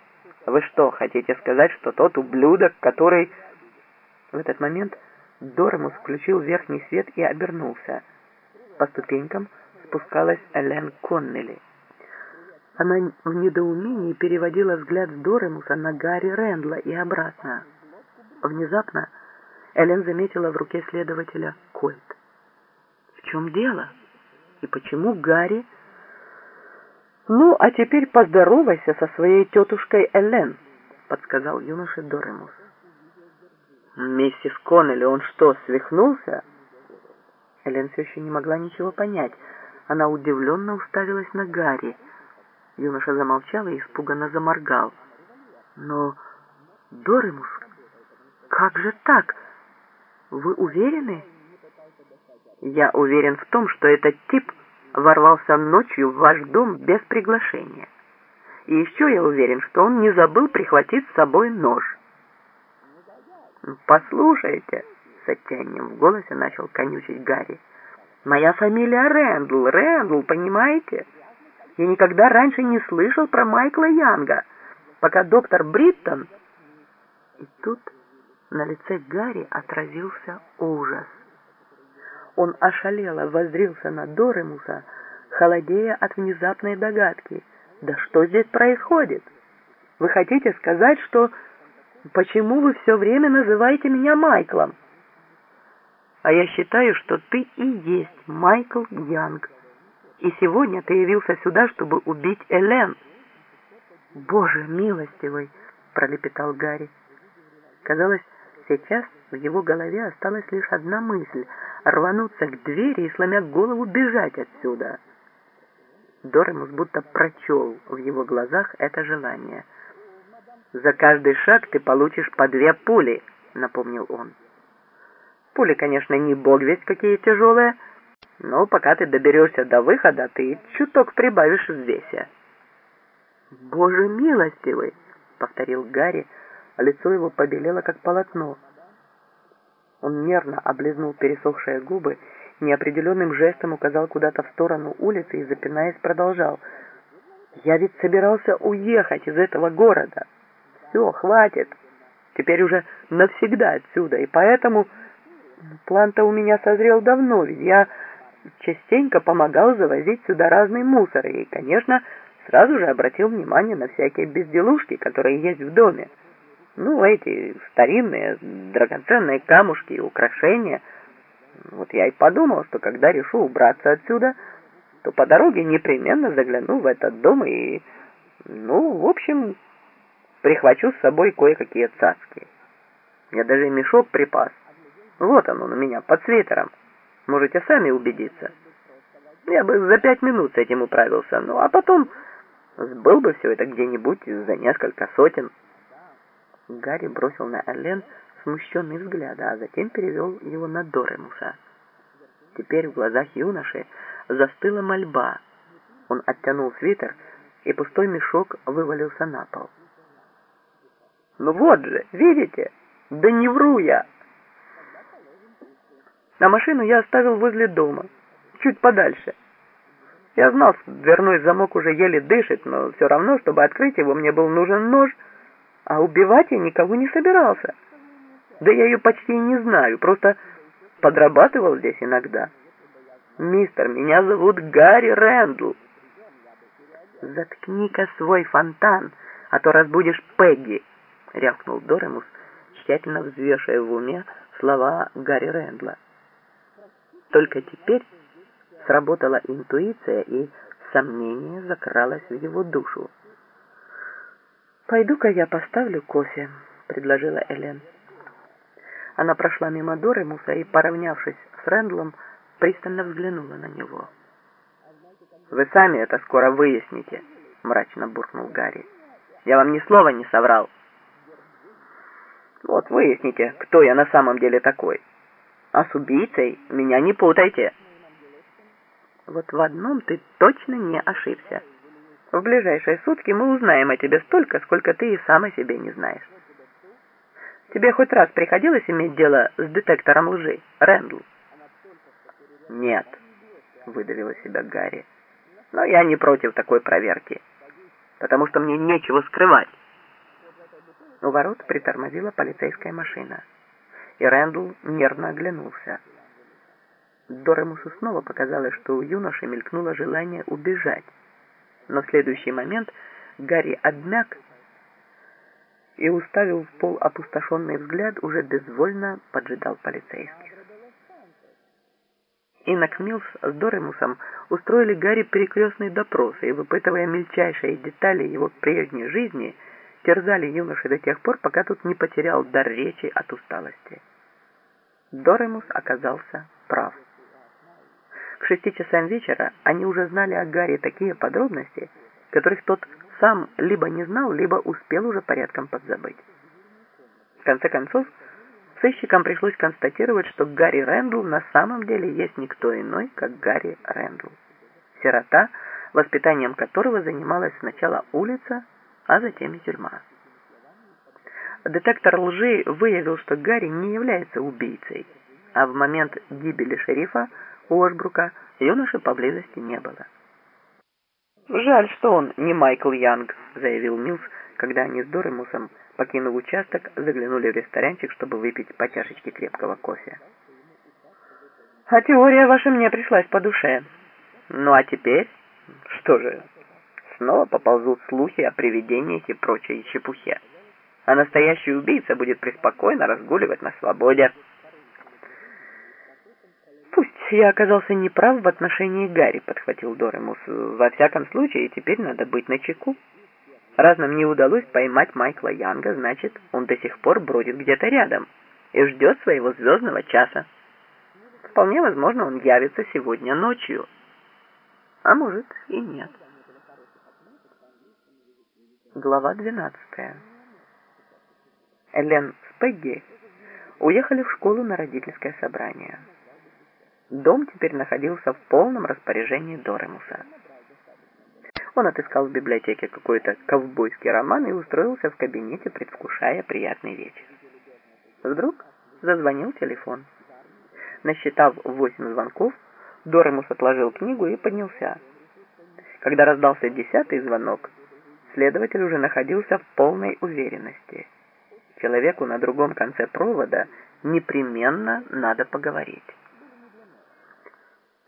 Вы что, хотите сказать, что тот ублюдок, который...» В этот момент Доремус включил верхний свет и обернулся. По ступенькам спускалась Элен Коннелли. Она в недоумении переводила взгляд с Доремуса на Гарри Рэндла и обратно. Внезапно Элен заметила в руке следователя кольт. В чем дело? И почему Гарри... «Ну, а теперь поздоровайся со своей тетушкой Элен», — подсказал юноша Доремус. «Миссис Коннелли, он что, свихнулся?» Элен все еще не могла ничего понять. Она удивленно уставилась на Гарри. Юноша замолчал и испуганно заморгал. «Но, Доремус, как же так? Вы уверены?» «Я уверен в том, что этот тип ворвался ночью в ваш дом без приглашения. И еще я уверен, что он не забыл прихватить с собой нож». «Послушайте», — с отчаянием в голосе начал конючить Гарри, — Моя фамилия Рэндл, Рэндл, понимаете? Я никогда раньше не слышал про Майкла Янга, пока доктор Бриттон... И тут На лице Гарри отразился ужас. Он ошалело воззрился на Доремуса, холодея от внезапной догадки. «Да что здесь происходит? Вы хотите сказать, что... Почему вы все время называете меня Майклом?» «А я считаю, что ты и есть Майкл Янг. И сегодня ты явился сюда, чтобы убить Элен». «Боже милостивый!» — пролепетал Гарри. Казалось, сейчас в его голове осталась лишь одна мысль — рвануться к двери и, сломя голову, бежать отсюда. Доремус будто прочел в его глазах это желание. «За каждый шаг ты получишь по две пули», — напомнил он. «Пули, конечно, не бог весть какие тяжелые, но пока ты доберешься до выхода, ты чуток прибавишь весе». «Боже милостивый!» — повторил Гарри, а лицо его побелело, как полотно. Он нервно облизнул пересохшие губы, неопределенным жестом указал куда-то в сторону улицы и, запинаясь, продолжал. «Я ведь собирался уехать из этого города. Все, хватит. Теперь уже навсегда отсюда, и поэтому план-то у меня созрел давно, ведь я частенько помогал завозить сюда разный мусор, и, конечно, сразу же обратил внимание на всякие безделушки, которые есть в доме. Ну, эти старинные драгоценные камушки и украшения. Вот я и подумал, что когда решу убраться отсюда, то по дороге непременно загляну в этот дом и, ну, в общем, прихвачу с собой кое-какие цацки. Я даже мешок припас. Вот он, у меня, под свитером. Можете сами убедиться. Я бы за пять минут с этим управился, ну, а потом Сбыл бы все это где-нибудь за несколько сотен. Гарри бросил на Элен смущенный взгляд, а затем перевел его на Доремуса. Теперь в глазах юноши застыла мольба. Он оттянул свитер, и пустой мешок вывалился на пол. «Ну вот же, видите? Да не вру я!» А машину я оставил возле дома, чуть подальше. Я знал, что дверной замок уже еле дышит, но все равно, чтобы открыть его, мне был нужен нож, а убивать я никого не собирался. Да я ее почти не знаю, просто подрабатывал здесь иногда. Мистер, меня зовут Гарри Рэндл. Заткни-ка свой фонтан, а то разбудишь Пегги, рявкнул Доремус, тщательно взвешивая в уме слова Гарри Рэндла. Только теперь Сработала интуиция, и сомнение закралось в его душу. «Пойду-ка я поставлю кофе», — предложила Элен. Она прошла мимо Доремуса и, поравнявшись с Рэндлом, пристально взглянула на него. «Вы сами это скоро выясните», — мрачно буркнул Гарри. «Я вам ни слова не соврал». «Вот выясните, кто я на самом деле такой. А с убийцей меня не путайте». Вот в одном ты точно не ошибся. В ближайшие сутки мы узнаем о тебе столько, сколько ты и сам о себе не знаешь. Тебе хоть раз приходилось иметь дело с детектором лжи, Рэндл? Нет, выдавила себя Гарри. Но я не против такой проверки, потому что мне нечего скрывать. У ворот притормозила полицейская машина, и Рэндл нервно оглянулся. Доремусу снова показалось, что у юноши мелькнуло желание убежать. Но в следующий момент Гарри обмяк и, уставил в пол опустошенный взгляд, уже безвольно поджидал полицейских. Инок Милс с Доремусом устроили Гарри перекрестный допрос и, выпытывая мельчайшие детали его прежней жизни, терзали юноши до тех пор, пока тут не потерял дар речи от усталости. Доремус оказался прав. К шести часам вечера они уже знали о Гарри такие подробности, которых тот сам либо не знал, либо успел уже порядком подзабыть. В конце концов, сыщикам пришлось констатировать, что Гарри Рэндл на самом деле есть никто иной, как Гарри Рэндл. Сирота, воспитанием которого занималась сначала улица, а затем и тюрьма. Детектор лжи выявил, что Гарри не является убийцей, а в момент гибели шерифа Уорбрука юноши поблизости не было. «Жаль, что он не Майкл Янг», — заявил Милс, когда они с Доремусом покинув участок, заглянули в ресторанчик, чтобы выпить по чашечке крепкого кофе. «А теория ваша мне пришлась по душе. Ну а теперь, что же, снова поползут слухи о привидениях и прочей чепухе. А настоящий убийца будет преспокойно разгуливать на свободе». «Пусть я оказался неправ в отношении Гарри», — подхватил Доремус. «Во всяком случае, теперь надо быть начеку. Раз нам не удалось поймать Майкла Янга, значит, он до сих пор бродит где-то рядом и ждет своего звездного часа. Вполне возможно, он явится сегодня ночью. А может и нет». Глава двенадцатая. Элен с Пегги уехали в школу на родительское собрание. Дом теперь находился в полном распоряжении Доремуса. Он отыскал в библиотеке какой-то ковбойский роман и устроился в кабинете, предвкушая приятный вечер. Вдруг зазвонил телефон. Насчитав восемь звонков, Доремус отложил книгу и поднялся. Когда раздался десятый звонок, следователь уже находился в полной уверенности. Человеку на другом конце провода непременно надо поговорить.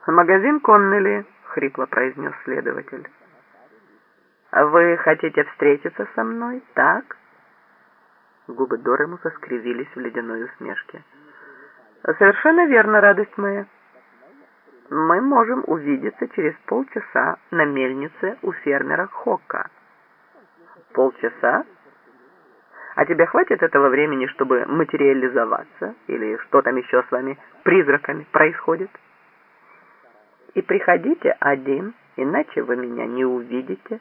«Магазин Коннелли», — хрипло произнес следователь. «Вы хотите встретиться со мной, так?» Губы Доремуса скривились в ледяной усмешке. «Совершенно верно, радость моя. Мы можем увидеться через полчаса на мельнице у фермера Хокка». «Полчаса? А тебе хватит этого времени, чтобы материализоваться? Или что там еще с вами призраками происходит?» И приходите один, иначе вы меня не увидите.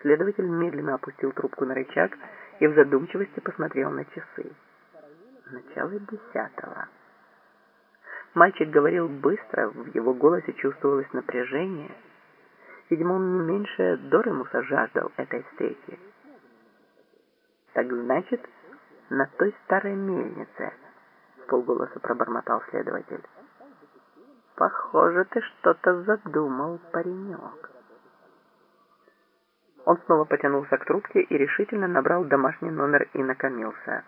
Следователь медленно опустил трубку на рычаг и в задумчивости посмотрел на часы. Начало десятого. Мальчик говорил быстро, в его голосе чувствовалось напряжение. Видимо, он не меньше Доремуса жаждал этой встречи. «Так значит, на той старой мельнице», — в полголоса пробормотал следователь. Похоже, ты что-то задумал, паренек. Он снова потянулся к трубке и решительно набрал домашний номер и накомился.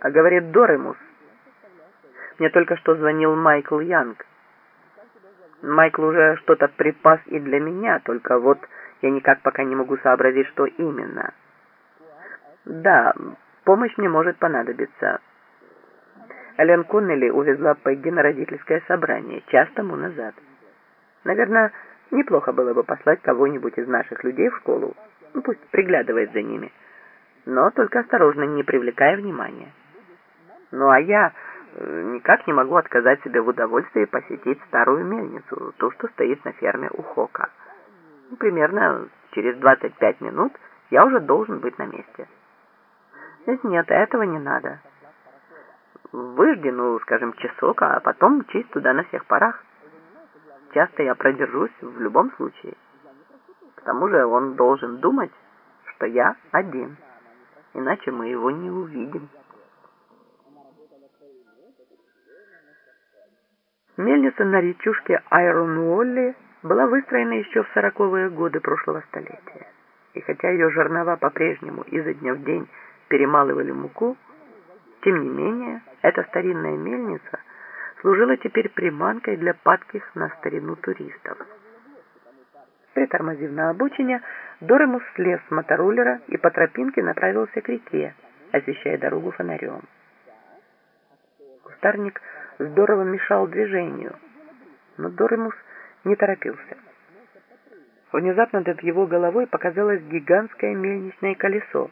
А говорит Доремус. Мне только что звонил Майкл Янг. Майкл уже что-то припас и для меня, только вот я никак пока не могу сообразить, что именно. Да, помощь мне может понадобиться. Элен Коннелли увезла Пегги на родительское собрание час тому назад. Наверное, неплохо было бы послать кого-нибудь из наших людей в школу. Ну, пусть приглядывает за ними. Но только осторожно, не привлекая внимания. Ну, а я э, никак не могу отказать себе в удовольствии посетить старую мельницу, ту, что стоит на ферме у Хока. Ну, примерно через 25 минут я уже должен быть на месте. Нет, этого не надо выжди, ну, скажем, часок, а потом мчись туда на всех парах. Часто я продержусь в любом случае. К тому же он должен думать, что я один, иначе мы его не увидим. Мельница на речушке Айрон-Уолли была выстроена еще в сороковые годы прошлого столетия. И хотя ее жернова по-прежнему изо дня в день перемалывали муку, тем не менее, эта старинная мельница служила теперь приманкой для падких на старину туристов. Притормозив на обочине, Доремус слез с мотороллера и по тропинке направился к реке, освещая дорогу фонарем. Кустарник здорово мешал движению, но Доремус не торопился. Внезапно над его головой показалось гигантское мельничное колесо.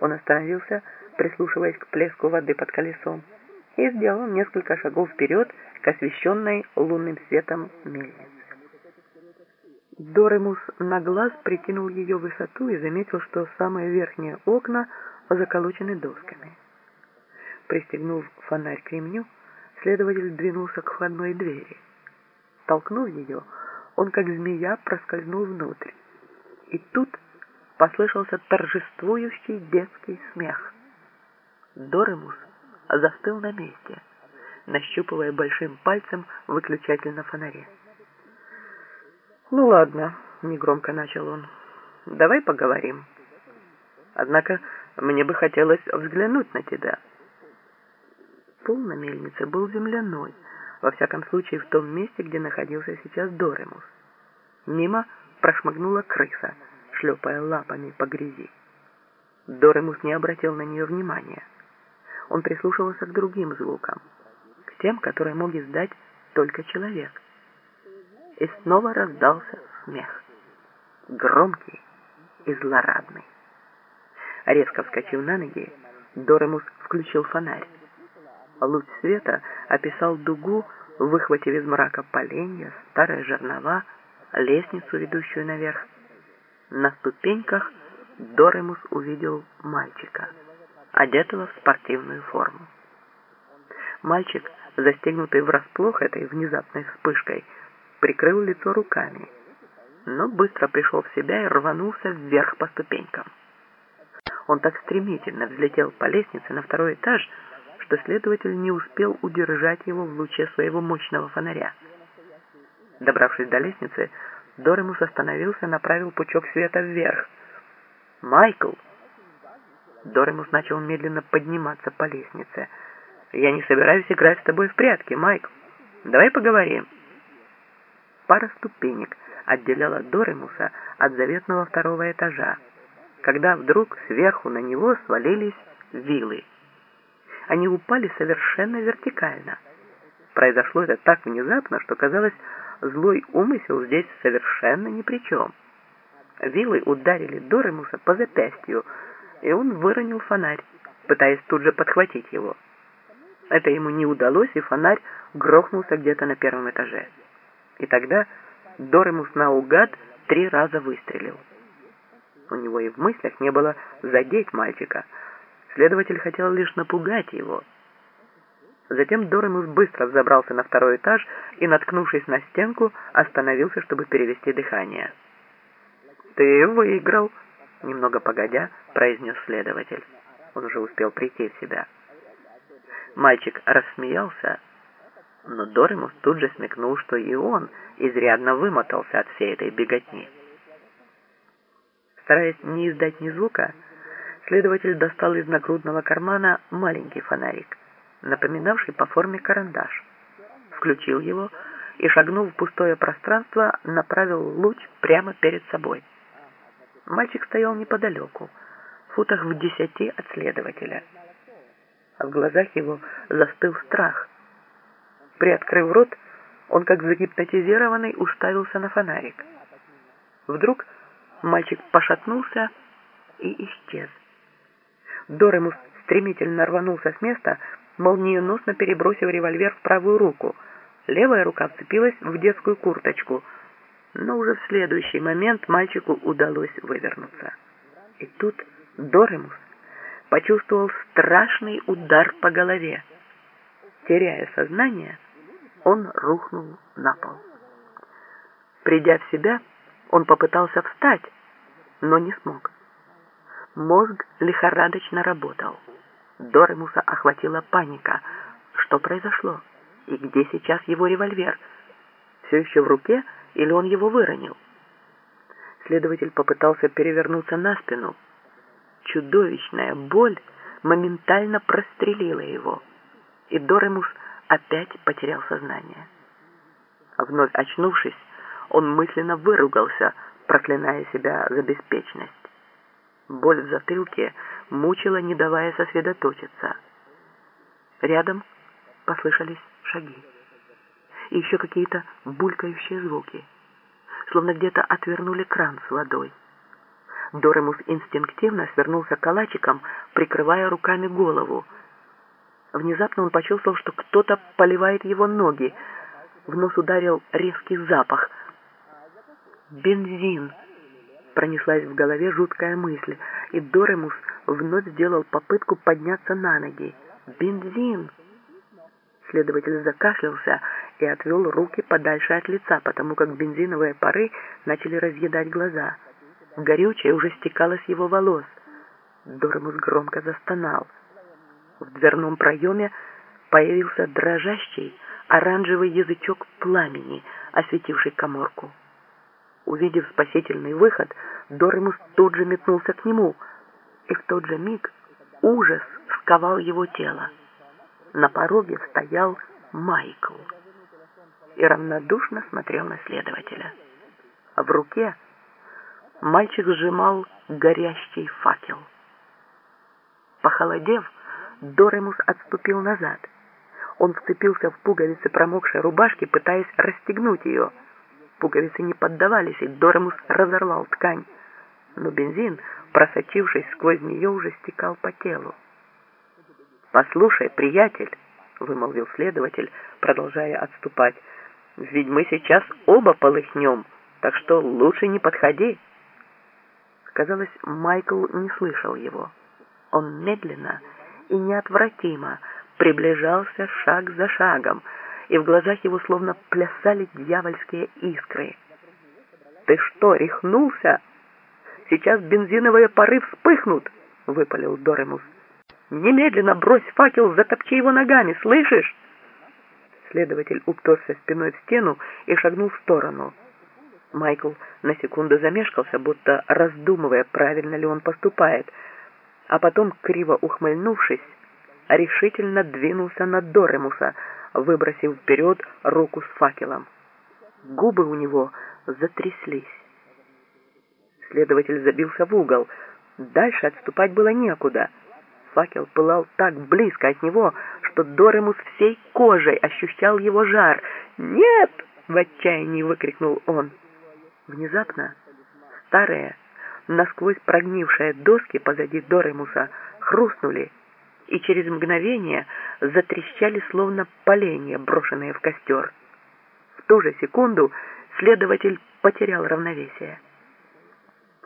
Он остановился, прислушиваясь к плеску воды под колесом, и сделал несколько шагов вперед к освещенной лунным светом мельнице. Доремус на глаз прикинул ее высоту и заметил, что самые верхние окна заколочены досками. Пристегнув фонарь к ремню, следователь двинулся к входной двери. Толкнув ее, он как змея проскользнул внутрь. И тут послышался торжествующий детский смех. Доремус застыл на месте, нащупывая большим пальцем выключатель на фонаре. «Ну ладно», — негромко начал он, — «давай поговорим. Однако мне бы хотелось взглянуть на тебя». Пол на мельнице был земляной, во всяком случае в том месте, где находился сейчас Доремус. Мимо прошмыгнула крыса, шлепая лапами по грязи. Доремус не обратил на нее внимания. Он прислушивался к другим звукам, к тем, которые мог издать только человек. И снова раздался смех, громкий и злорадный. Резко вскочив на ноги, Доремус включил фонарь. Луч света описал дугу, выхватив из мрака поленья, старые жернова, лестницу, ведущую наверх. На ступеньках Доремус увидел мальчика, одетого в спортивную форму. Мальчик, застегнутый врасплох этой внезапной вспышкой, прикрыл лицо руками, но быстро пришел в себя и рванулся вверх по ступенькам. Он так стремительно взлетел по лестнице на второй этаж, что следователь не успел удержать его в луче своего мощного фонаря. Добравшись до лестницы, Доремус остановился и направил пучок света вверх. «Майкл!» Доремус начал медленно подниматься по лестнице. «Я не собираюсь играть с тобой в прятки, Майкл. Давай поговорим». Пара ступенек отделяла Доремуса от заветного второго этажа, когда вдруг сверху на него свалились вилы они упали совершенно вертикально. Произошло это так внезапно, что казалось, злой умысел здесь совершенно ни при чем. Вилы ударили Доремуса по запястью, и он выронил фонарь, пытаясь тут же подхватить его. Это ему не удалось, и фонарь грохнулся где-то на первом этаже. И тогда Доремус наугад три раза выстрелил. У него и в мыслях не было задеть мальчика — Следователь хотел лишь напугать его. Затем Доремус быстро взобрался на второй этаж и, наткнувшись на стенку, остановился, чтобы перевести дыхание. «Ты выиграл!» — немного погодя, произнес следователь. Он уже успел прийти в себя. Мальчик рассмеялся, но Доремус тут же смекнул, что и он изрядно вымотался от всей этой беготни. Стараясь не издать ни звука, Следователь достал из нагрудного кармана маленький фонарик, напоминавший по форме карандаш. Включил его и, шагнув в пустое пространство, направил луч прямо перед собой. Мальчик стоял неподалеку, в футах в десяти от следователя. А в глазах его застыл страх. Приоткрыв рот, он, как загипнотизированный, уставился на фонарик. Вдруг мальчик пошатнулся и исчез. Доремус стремительно рванулся с места, молниеносно перебросив револьвер в правую руку. Левая рука вцепилась в детскую курточку, но уже в следующий момент мальчику удалось вывернуться. И тут Доремус почувствовал страшный удар по голове. Теряя сознание, он рухнул на пол. Придя в себя, он попытался встать, но не смог. Мозг лихорадочно работал. Доремуса охватила паника. Что произошло? И где сейчас его револьвер? Все еще в руке или он его выронил? Следователь попытался перевернуться на спину. Чудовищная боль моментально прострелила его, и Доремус опять потерял сознание. Вновь очнувшись, он мысленно выругался, проклиная себя за беспечность. Боль в затылке мучила, не давая сосредоточиться. Рядом послышались шаги. И еще какие-то булькающие звуки. Словно где-то отвернули кран с водой. Доремус инстинктивно свернулся калачиком, прикрывая руками голову. Внезапно он почувствовал, что кто-то поливает его ноги. В нос ударил резкий запах. «Бензин!» Пронеслась в голове жуткая мысль, и Доремус вновь сделал попытку подняться на ноги. «Бензин!» Следователь закашлялся и отвел руки подальше от лица, потому как бензиновые пары начали разъедать глаза. Горючее уже стекало с его волос. Доремус громко застонал. В дверном проеме появился дрожащий оранжевый язычок пламени, осветивший коморку. Увидев спасительный выход, Доремус тут же метнулся к нему. И в тот же миг ужас сковал его тело. На пороге стоял Майкл и равнодушно смотрел на следователя. В руке мальчик сжимал горящий факел. Похолодев, Доремус отступил назад. Он вцепился в пуговицы промокшей рубашки, пытаясь расстегнуть ее. Пуговицы не поддавались, и Доремус разорвал ткань. Но бензин, просочившись сквозь нее, уже стекал по телу. «Послушай, приятель», — вымолвил следователь, продолжая отступать, — «ведь мы сейчас оба полыхнем, так что лучше не подходи». Казалось, Майкл не слышал его. Он медленно и неотвратимо приближался шаг за шагом, и в глазах его словно плясали дьявольские искры. «Ты что, рехнулся? Сейчас бензиновые пары вспыхнут!» — выпалил Доремус. «Немедленно брось факел, затопчи его ногами, слышишь?» Следователь уперся спиной в стену и шагнул в сторону. Майкл на секунду замешкался, будто раздумывая, правильно ли он поступает, а потом, криво ухмыльнувшись, решительно двинулся на Доремуса, выбросив вперед руку с факелом. Губы у него затряслись. Следователь забился в угол. Дальше отступать было некуда. Факел пылал так близко от него, что Доремус всей кожей ощущал его жар. «Нет!» — в отчаянии выкрикнул он. Внезапно старые, насквозь прогнившие доски позади Доремуса хрустнули и через мгновение затрещали словно поленья, брошенные в костер. В ту же секунду следователь потерял равновесие.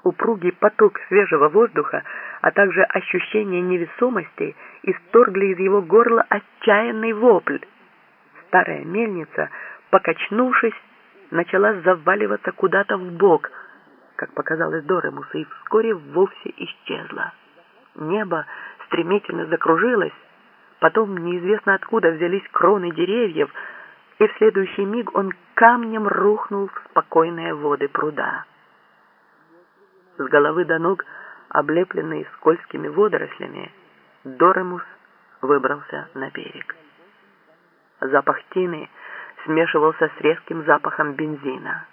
Упругий поток свежего воздуха, а также ощущение невесомости исторгли из его горла отчаянный вопль. Старая мельница, покачнувшись, начала заваливаться куда-то в бок, как показалось Доремусу, и вскоре вовсе исчезла. Небо стремительно закружилось, потом неизвестно откуда взялись кроны деревьев, и в следующий миг он камнем рухнул в спокойные воды пруда. С головы до ног, облепленный скользкими водорослями, Доремус выбрался на берег. Запах тины смешивался с резким запахом бензина.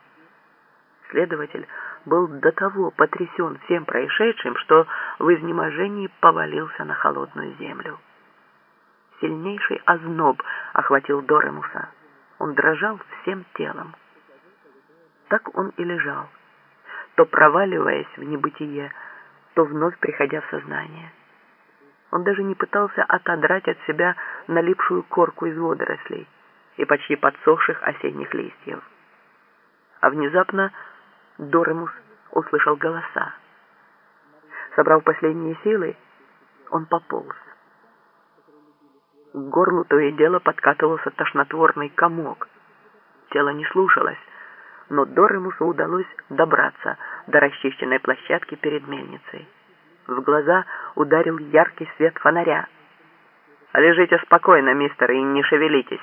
Следователь был до того потрясен всем происшедшим, что в изнеможении повалился на холодную землю. Сильнейший озноб охватил Доремуса. Он дрожал всем телом. Так он и лежал, то проваливаясь в небытие, то вновь приходя в сознание. Он даже не пытался отодрать от себя налипшую корку из водорослей и почти подсохших осенних листьев. А внезапно Доремус услышал голоса. Собрав последние силы, он пополз. К горлу то и дело подкатывался тошнотворный комок. Тело не слушалось, но Доремусу удалось добраться до расчищенной площадки перед мельницей. В глаза ударил яркий свет фонаря. «Лежите спокойно, мистер, и не шевелитесь.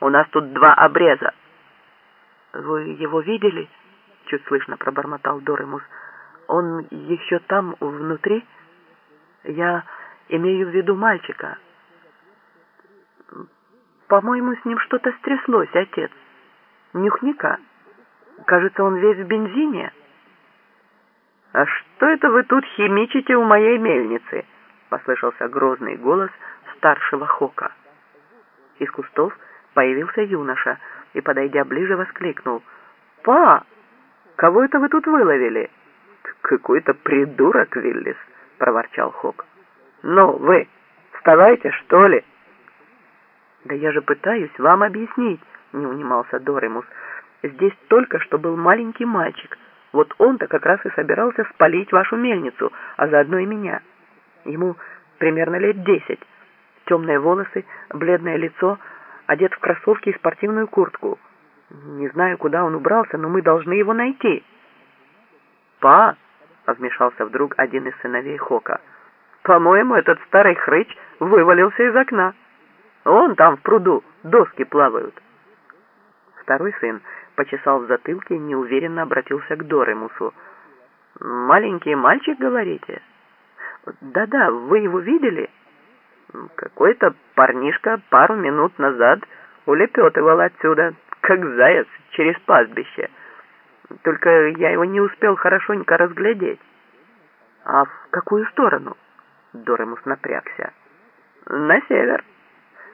У нас тут два обреза». «Вы его видели?» чуть слышно пробормотал Доремус. Он еще там, внутри? Я имею в виду мальчика. По-моему, с ним что-то стряслось, отец. Нюхника. Кажется, он весь в бензине. «А что это вы тут химичите у моей мельницы?» — послышался грозный голос старшего Хока. Из кустов появился юноша и, подойдя ближе, воскликнул. «Па, Кого это вы тут выловили?» «Какой-то придурок, Виллис», — проворчал Хок. «Ну, вы, вставайте, что ли?» «Да я же пытаюсь вам объяснить», — не унимался Доремус. «Здесь только что был маленький мальчик. Вот он-то как раз и собирался спалить вашу мельницу, а заодно и меня. Ему примерно лет десять. Темные волосы, бледное лицо, одет в кроссовки и спортивную куртку. Не знаю, куда он убрался, но мы должны его найти. Па, вмешался вдруг один из сыновей Хока. По-моему, этот старый хрыч вывалился из окна. Он там в пруду, доски плавают. Второй сын почесал в затылке неуверенно обратился к Доремусу. «Маленький мальчик, говорите?» Да-да, вы его видели? Какой-то парнишка пару минут назад улепетывал отсюда, как заяц, через пастбище. Только я его не успел хорошенько разглядеть. А в какую сторону? Доремус напрягся. На север,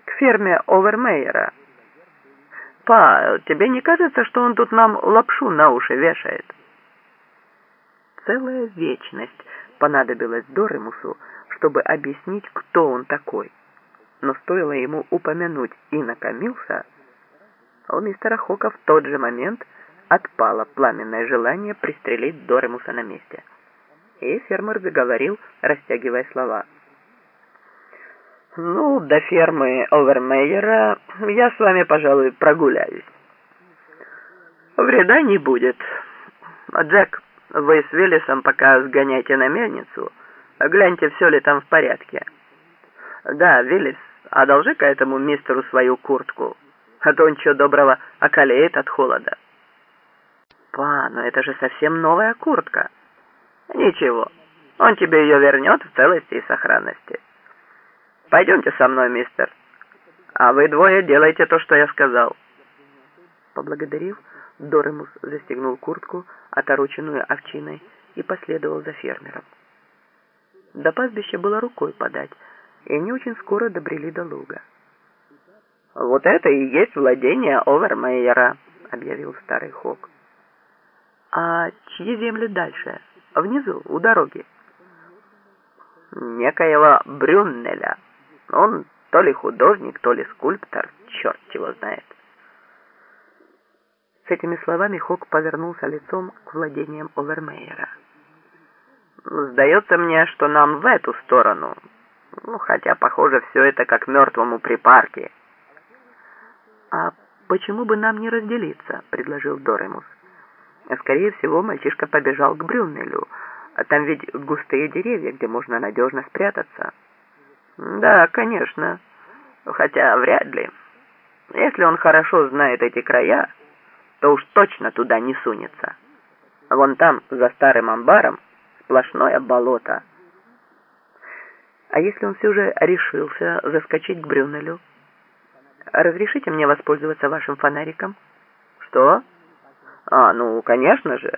к ферме Овермейера. Па, тебе не кажется, что он тут нам лапшу на уши вешает? Целая вечность понадобилась Доремусу, чтобы объяснить, кто он такой. Но стоило ему упомянуть инокомился, у мистера Хока в тот же момент отпало пламенное желание пристрелить Доремуса на месте. И фермер заговорил, растягивая слова. «Ну, до фермы Овермейера я с вами, пожалуй, прогуляюсь. Вреда не будет. Джек, вы с Виллисом пока сгоняйте на мельницу, гляньте, все ли там в порядке. Да, Виллис, одолжи-ка этому мистеру свою куртку, а то он что доброго околеет от холода». «Па, но это же совсем новая куртка». «Ничего, он тебе ее вернет в целости и сохранности». Пойдемте со мной, мистер. А вы двое делайте то, что я сказал. Поблагодарив, Доремус застегнул куртку, отороченную овчиной, и последовал за фермером. До пастбища было рукой подать, и они очень скоро добрели до луга. «Вот это и есть владение Овермейера», — объявил старый Хок. «А чьи земли дальше? Внизу, у дороги?» «Некоего Брюннеля», он то ли художник, то ли скульптор, черт его знает. С этими словами Хок повернулся лицом к владениям Овермейера. «Сдается мне, что нам в эту сторону. Ну, хотя, похоже, все это как мертвому припарке». «А почему бы нам не разделиться?» — предложил Доремус. «Скорее всего, мальчишка побежал к Брюннелю. А там ведь густые деревья, где можно надежно спрятаться». Да, конечно. Хотя вряд ли. Если он хорошо знает эти края, то уж точно туда не сунется. Вон там, за старым амбаром, сплошное болото. А если он все же решился заскочить к Брюнелю? Разрешите мне воспользоваться вашим фонариком? Что? А, ну, конечно же.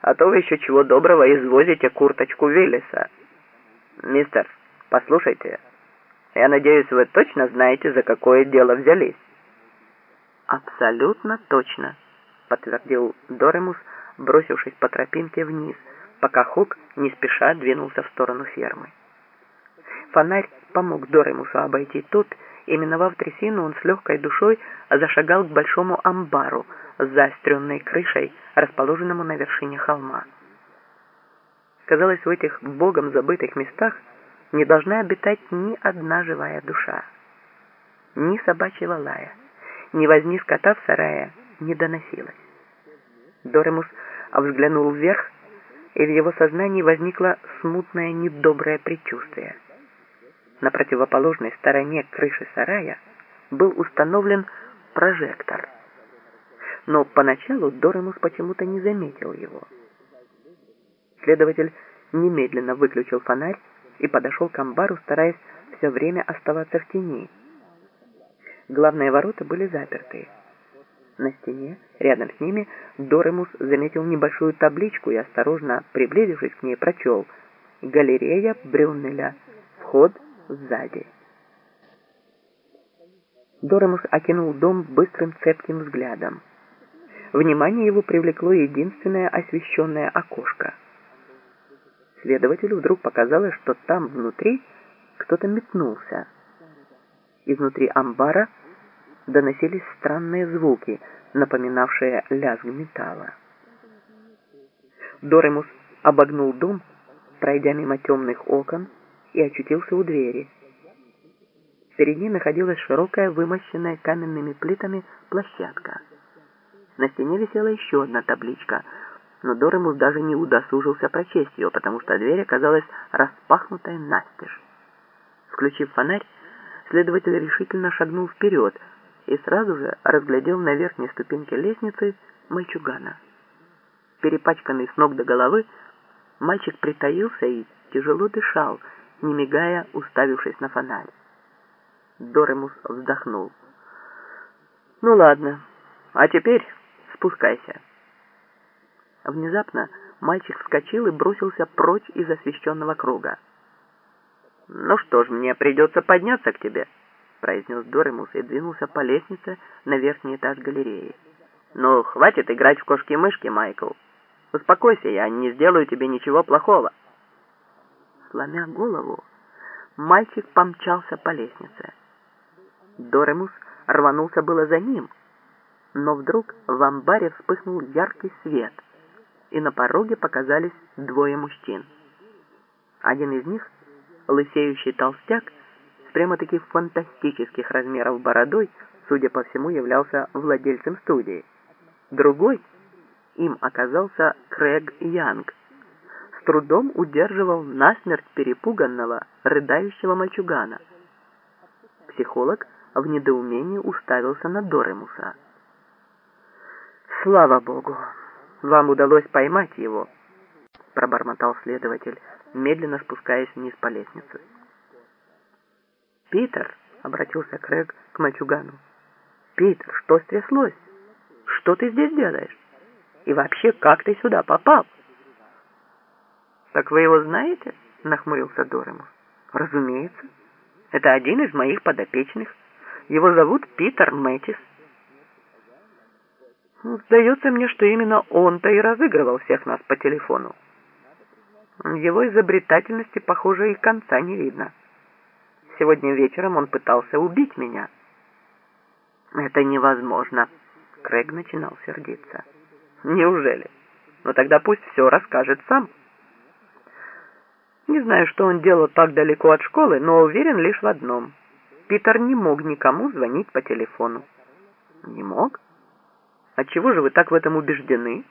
А то вы еще чего доброго извозите курточку Велеса. Мистер, Послушайте, я надеюсь, вы точно знаете, за какое дело взялись. Абсолютно точно, подтвердил Доремус, бросившись по тропинке вниз, пока Хук не спеша двинулся в сторону фермы. Фонарь помог Доремусу обойти тут, и, миновав трясину, он с легкой душой зашагал к большому амбару с заостренной крышей, расположенному на вершине холма. Казалось, в этих богом забытых местах не должна обитать ни одна живая душа. Ни собачьего лая, ни возни скота в сарае не доносилось. Доремус взглянул вверх, и в его сознании возникло смутное недоброе предчувствие. На противоположной стороне крыши сарая был установлен прожектор. Но поначалу Доремус почему-то не заметил его. Следователь немедленно выключил фонарь и подошел к амбару, стараясь все время оставаться в тени. Главные ворота были заперты. На стене, рядом с ними, Доремус заметил небольшую табличку и, осторожно приблизившись к ней, прочел «Галерея Брюннеля. Вход сзади». Доремус окинул дом быстрым цепким взглядом. Внимание его привлекло единственное освещенное окошко — Следователю вдруг показалось, что там внутри кто-то метнулся. Изнутри амбара доносились странные звуки, напоминавшие лязг металла. Доремус обогнул дом, пройдя мимо темных окон, и очутился у двери. Перед ней находилась широкая, вымощенная каменными плитами площадка. На стене висела еще одна табличка — но Доремус даже не удосужился прочесть ее, потому что дверь оказалась распахнутой настежь. Включив фонарь, следователь решительно шагнул вперед и сразу же разглядел на верхней ступеньке лестницы мальчугана. Перепачканный с ног до головы, мальчик притаился и тяжело дышал, не мигая, уставившись на фонарь. Доремус вздохнул. «Ну ладно, а теперь спускайся». Внезапно мальчик вскочил и бросился прочь из освещенного круга. «Ну что ж, мне придется подняться к тебе», — произнес Доремус и двинулся по лестнице на верхний этаж галереи. «Ну, хватит играть в кошки-мышки, Майкл. Успокойся, я не сделаю тебе ничего плохого». Сломя голову, мальчик помчался по лестнице. Доремус рванулся было за ним, но вдруг в амбаре вспыхнул яркий свет, и на пороге показались двое мужчин. Один из них, лысеющий толстяк, с прямо-таки фантастических размеров бородой, судя по всему, являлся владельцем студии. Другой, им оказался Крэг Янг, с трудом удерживал насмерть перепуганного, рыдающего мальчугана. Психолог в недоумении уставился на Доремуса. «Слава Богу! Вам удалось поймать его!» пробормотал следователь, медленно спускаясь вниз по лестнице. «Питер!» — обратился Крэг к мальчугану. «Питер, что стряслось? Что ты здесь делаешь? И вообще, как ты сюда попал?» «Так вы его знаете?» — нахмурился Доремус. «Разумеется. Это один из моих подопечных. Его зовут Питер Мэтис. Сдается мне, что именно он-то и разыгрывал всех нас по телефону. Его изобретательности, похоже, и конца не видно. Сегодня вечером он пытался убить меня. Это невозможно. Крэг начинал сердиться. Неужели? Ну тогда пусть все расскажет сам. Не знаю, что он делал так далеко от школы, но уверен лишь в одном — Питер не мог никому звонить по телефону. Не мог? Отчего же вы так в этом убеждены?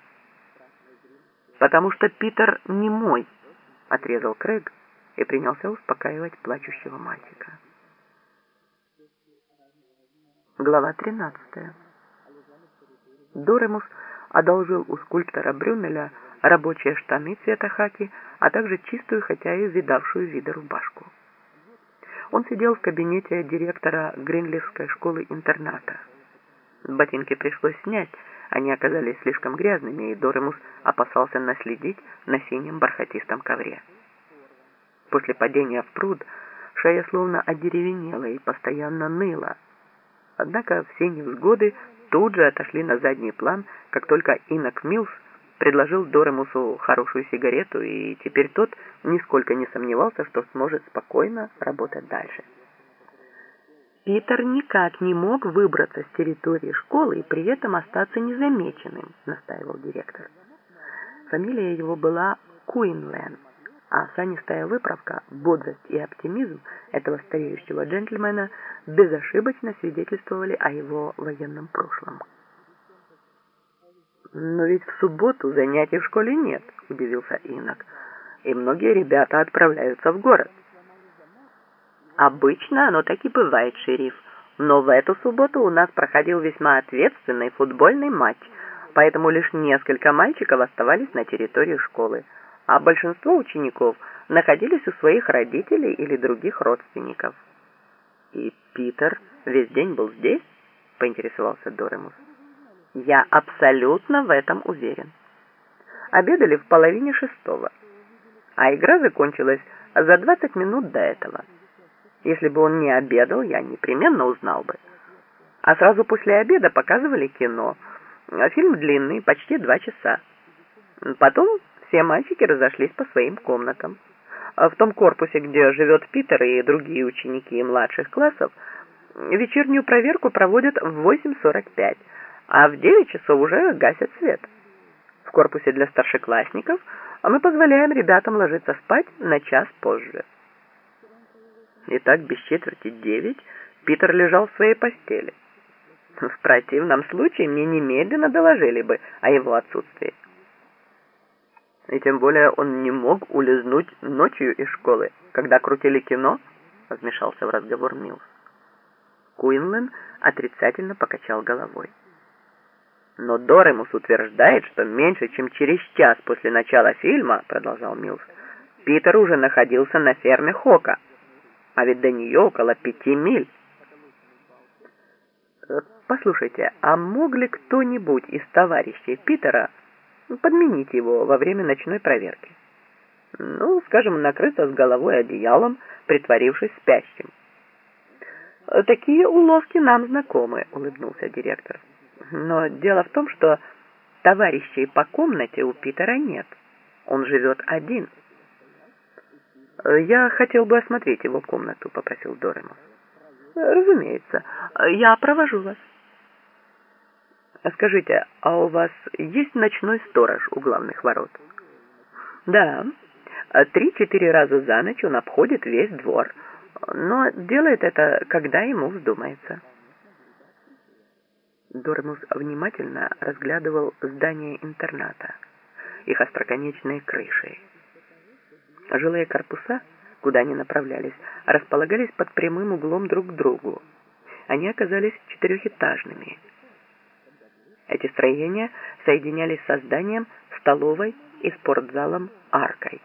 Потому что Питер не мой, отрезал Крэг и принялся успокаивать плачущего мальчика. Глава 13. Доремус одолжил у скульптора Брюнеля рабочие штаны цвета хаки, а также чистую, хотя и видавшую виды рубашку. Он сидел в кабинете директора Гринлифской школы-интерната. Ботинки пришлось снять, они оказались слишком грязными, и Доремус опасался наследить на синем бархатистом ковре. После падения в пруд шея словно одеревенела и постоянно ныла. Однако все невзгоды тут же отошли на задний план, как только Инок Милс предложил Доремусу хорошую сигарету, и теперь тот нисколько не сомневался, что сможет спокойно работать дальше. Питер никак не мог выбраться с территории школы и при этом остаться незамеченным, настаивал директор. Фамилия его была Куинлен, а санистая выправка, бодрость и оптимизм этого стареющего джентльмена безошибочно свидетельствовали о его военном прошлом. «Но ведь в субботу занятий в школе нет», — удивился Инок. «И многие ребята отправляются в город». «Обычно оно так и бывает, шериф. Но в эту субботу у нас проходил весьма ответственный футбольный матч, поэтому лишь несколько мальчиков оставались на территории школы, а большинство учеников находились у своих родителей или других родственников». «И Питер весь день был здесь?» — поинтересовался Доремус. Я абсолютно в этом уверен. Обедали в половине шестого, а игра закончилась за 20 минут до этого. Если бы он не обедал, я непременно узнал бы. А сразу после обеда показывали кино. Фильм длинный, почти два часа. Потом все мальчики разошлись по своим комнатам. В том корпусе, где живет Питер и другие ученики младших классов, вечернюю проверку проводят в 8.45 а в 9 часов уже гасят свет. В корпусе для старшеклассников мы позволяем ребятам ложиться спать на час позже. Итак, без четверти девять Питер лежал в своей постели. В противном случае мне немедленно доложили бы о его отсутствии. И тем более он не мог улизнуть ночью из школы, когда крутили кино, вмешался в разговор Милс. Куинлен отрицательно покачал головой. Но Доремус утверждает, что меньше, чем через час после начала фильма, продолжал Милс, Питер уже находился на ферме Хока, а ведь до нее около пяти миль. Э, послушайте, а мог ли кто-нибудь из товарищей Питера подменить его во время ночной проверки? Ну, скажем, накрыто с головой одеялом, притворившись спящим. «Такие уловки нам знакомы», — улыбнулся директор. «Но дело в том, что товарищей по комнате у Питера нет. Он живет один». «Я хотел бы осмотреть его комнату», — попросил Доремов. «Разумеется. Я провожу вас». «Скажите, а у вас есть ночной сторож у главных ворот?» «Да. Три-четыре раза за ночь он обходит весь двор» но делает это, когда ему вздумается. Дормус внимательно разглядывал здание интерната, их остроконечные крыши. Жилые корпуса, куда они направлялись, располагались под прямым углом друг к другу. Они оказались четырехэтажными. Эти строения соединялись со зданием, столовой и спортзалом аркой.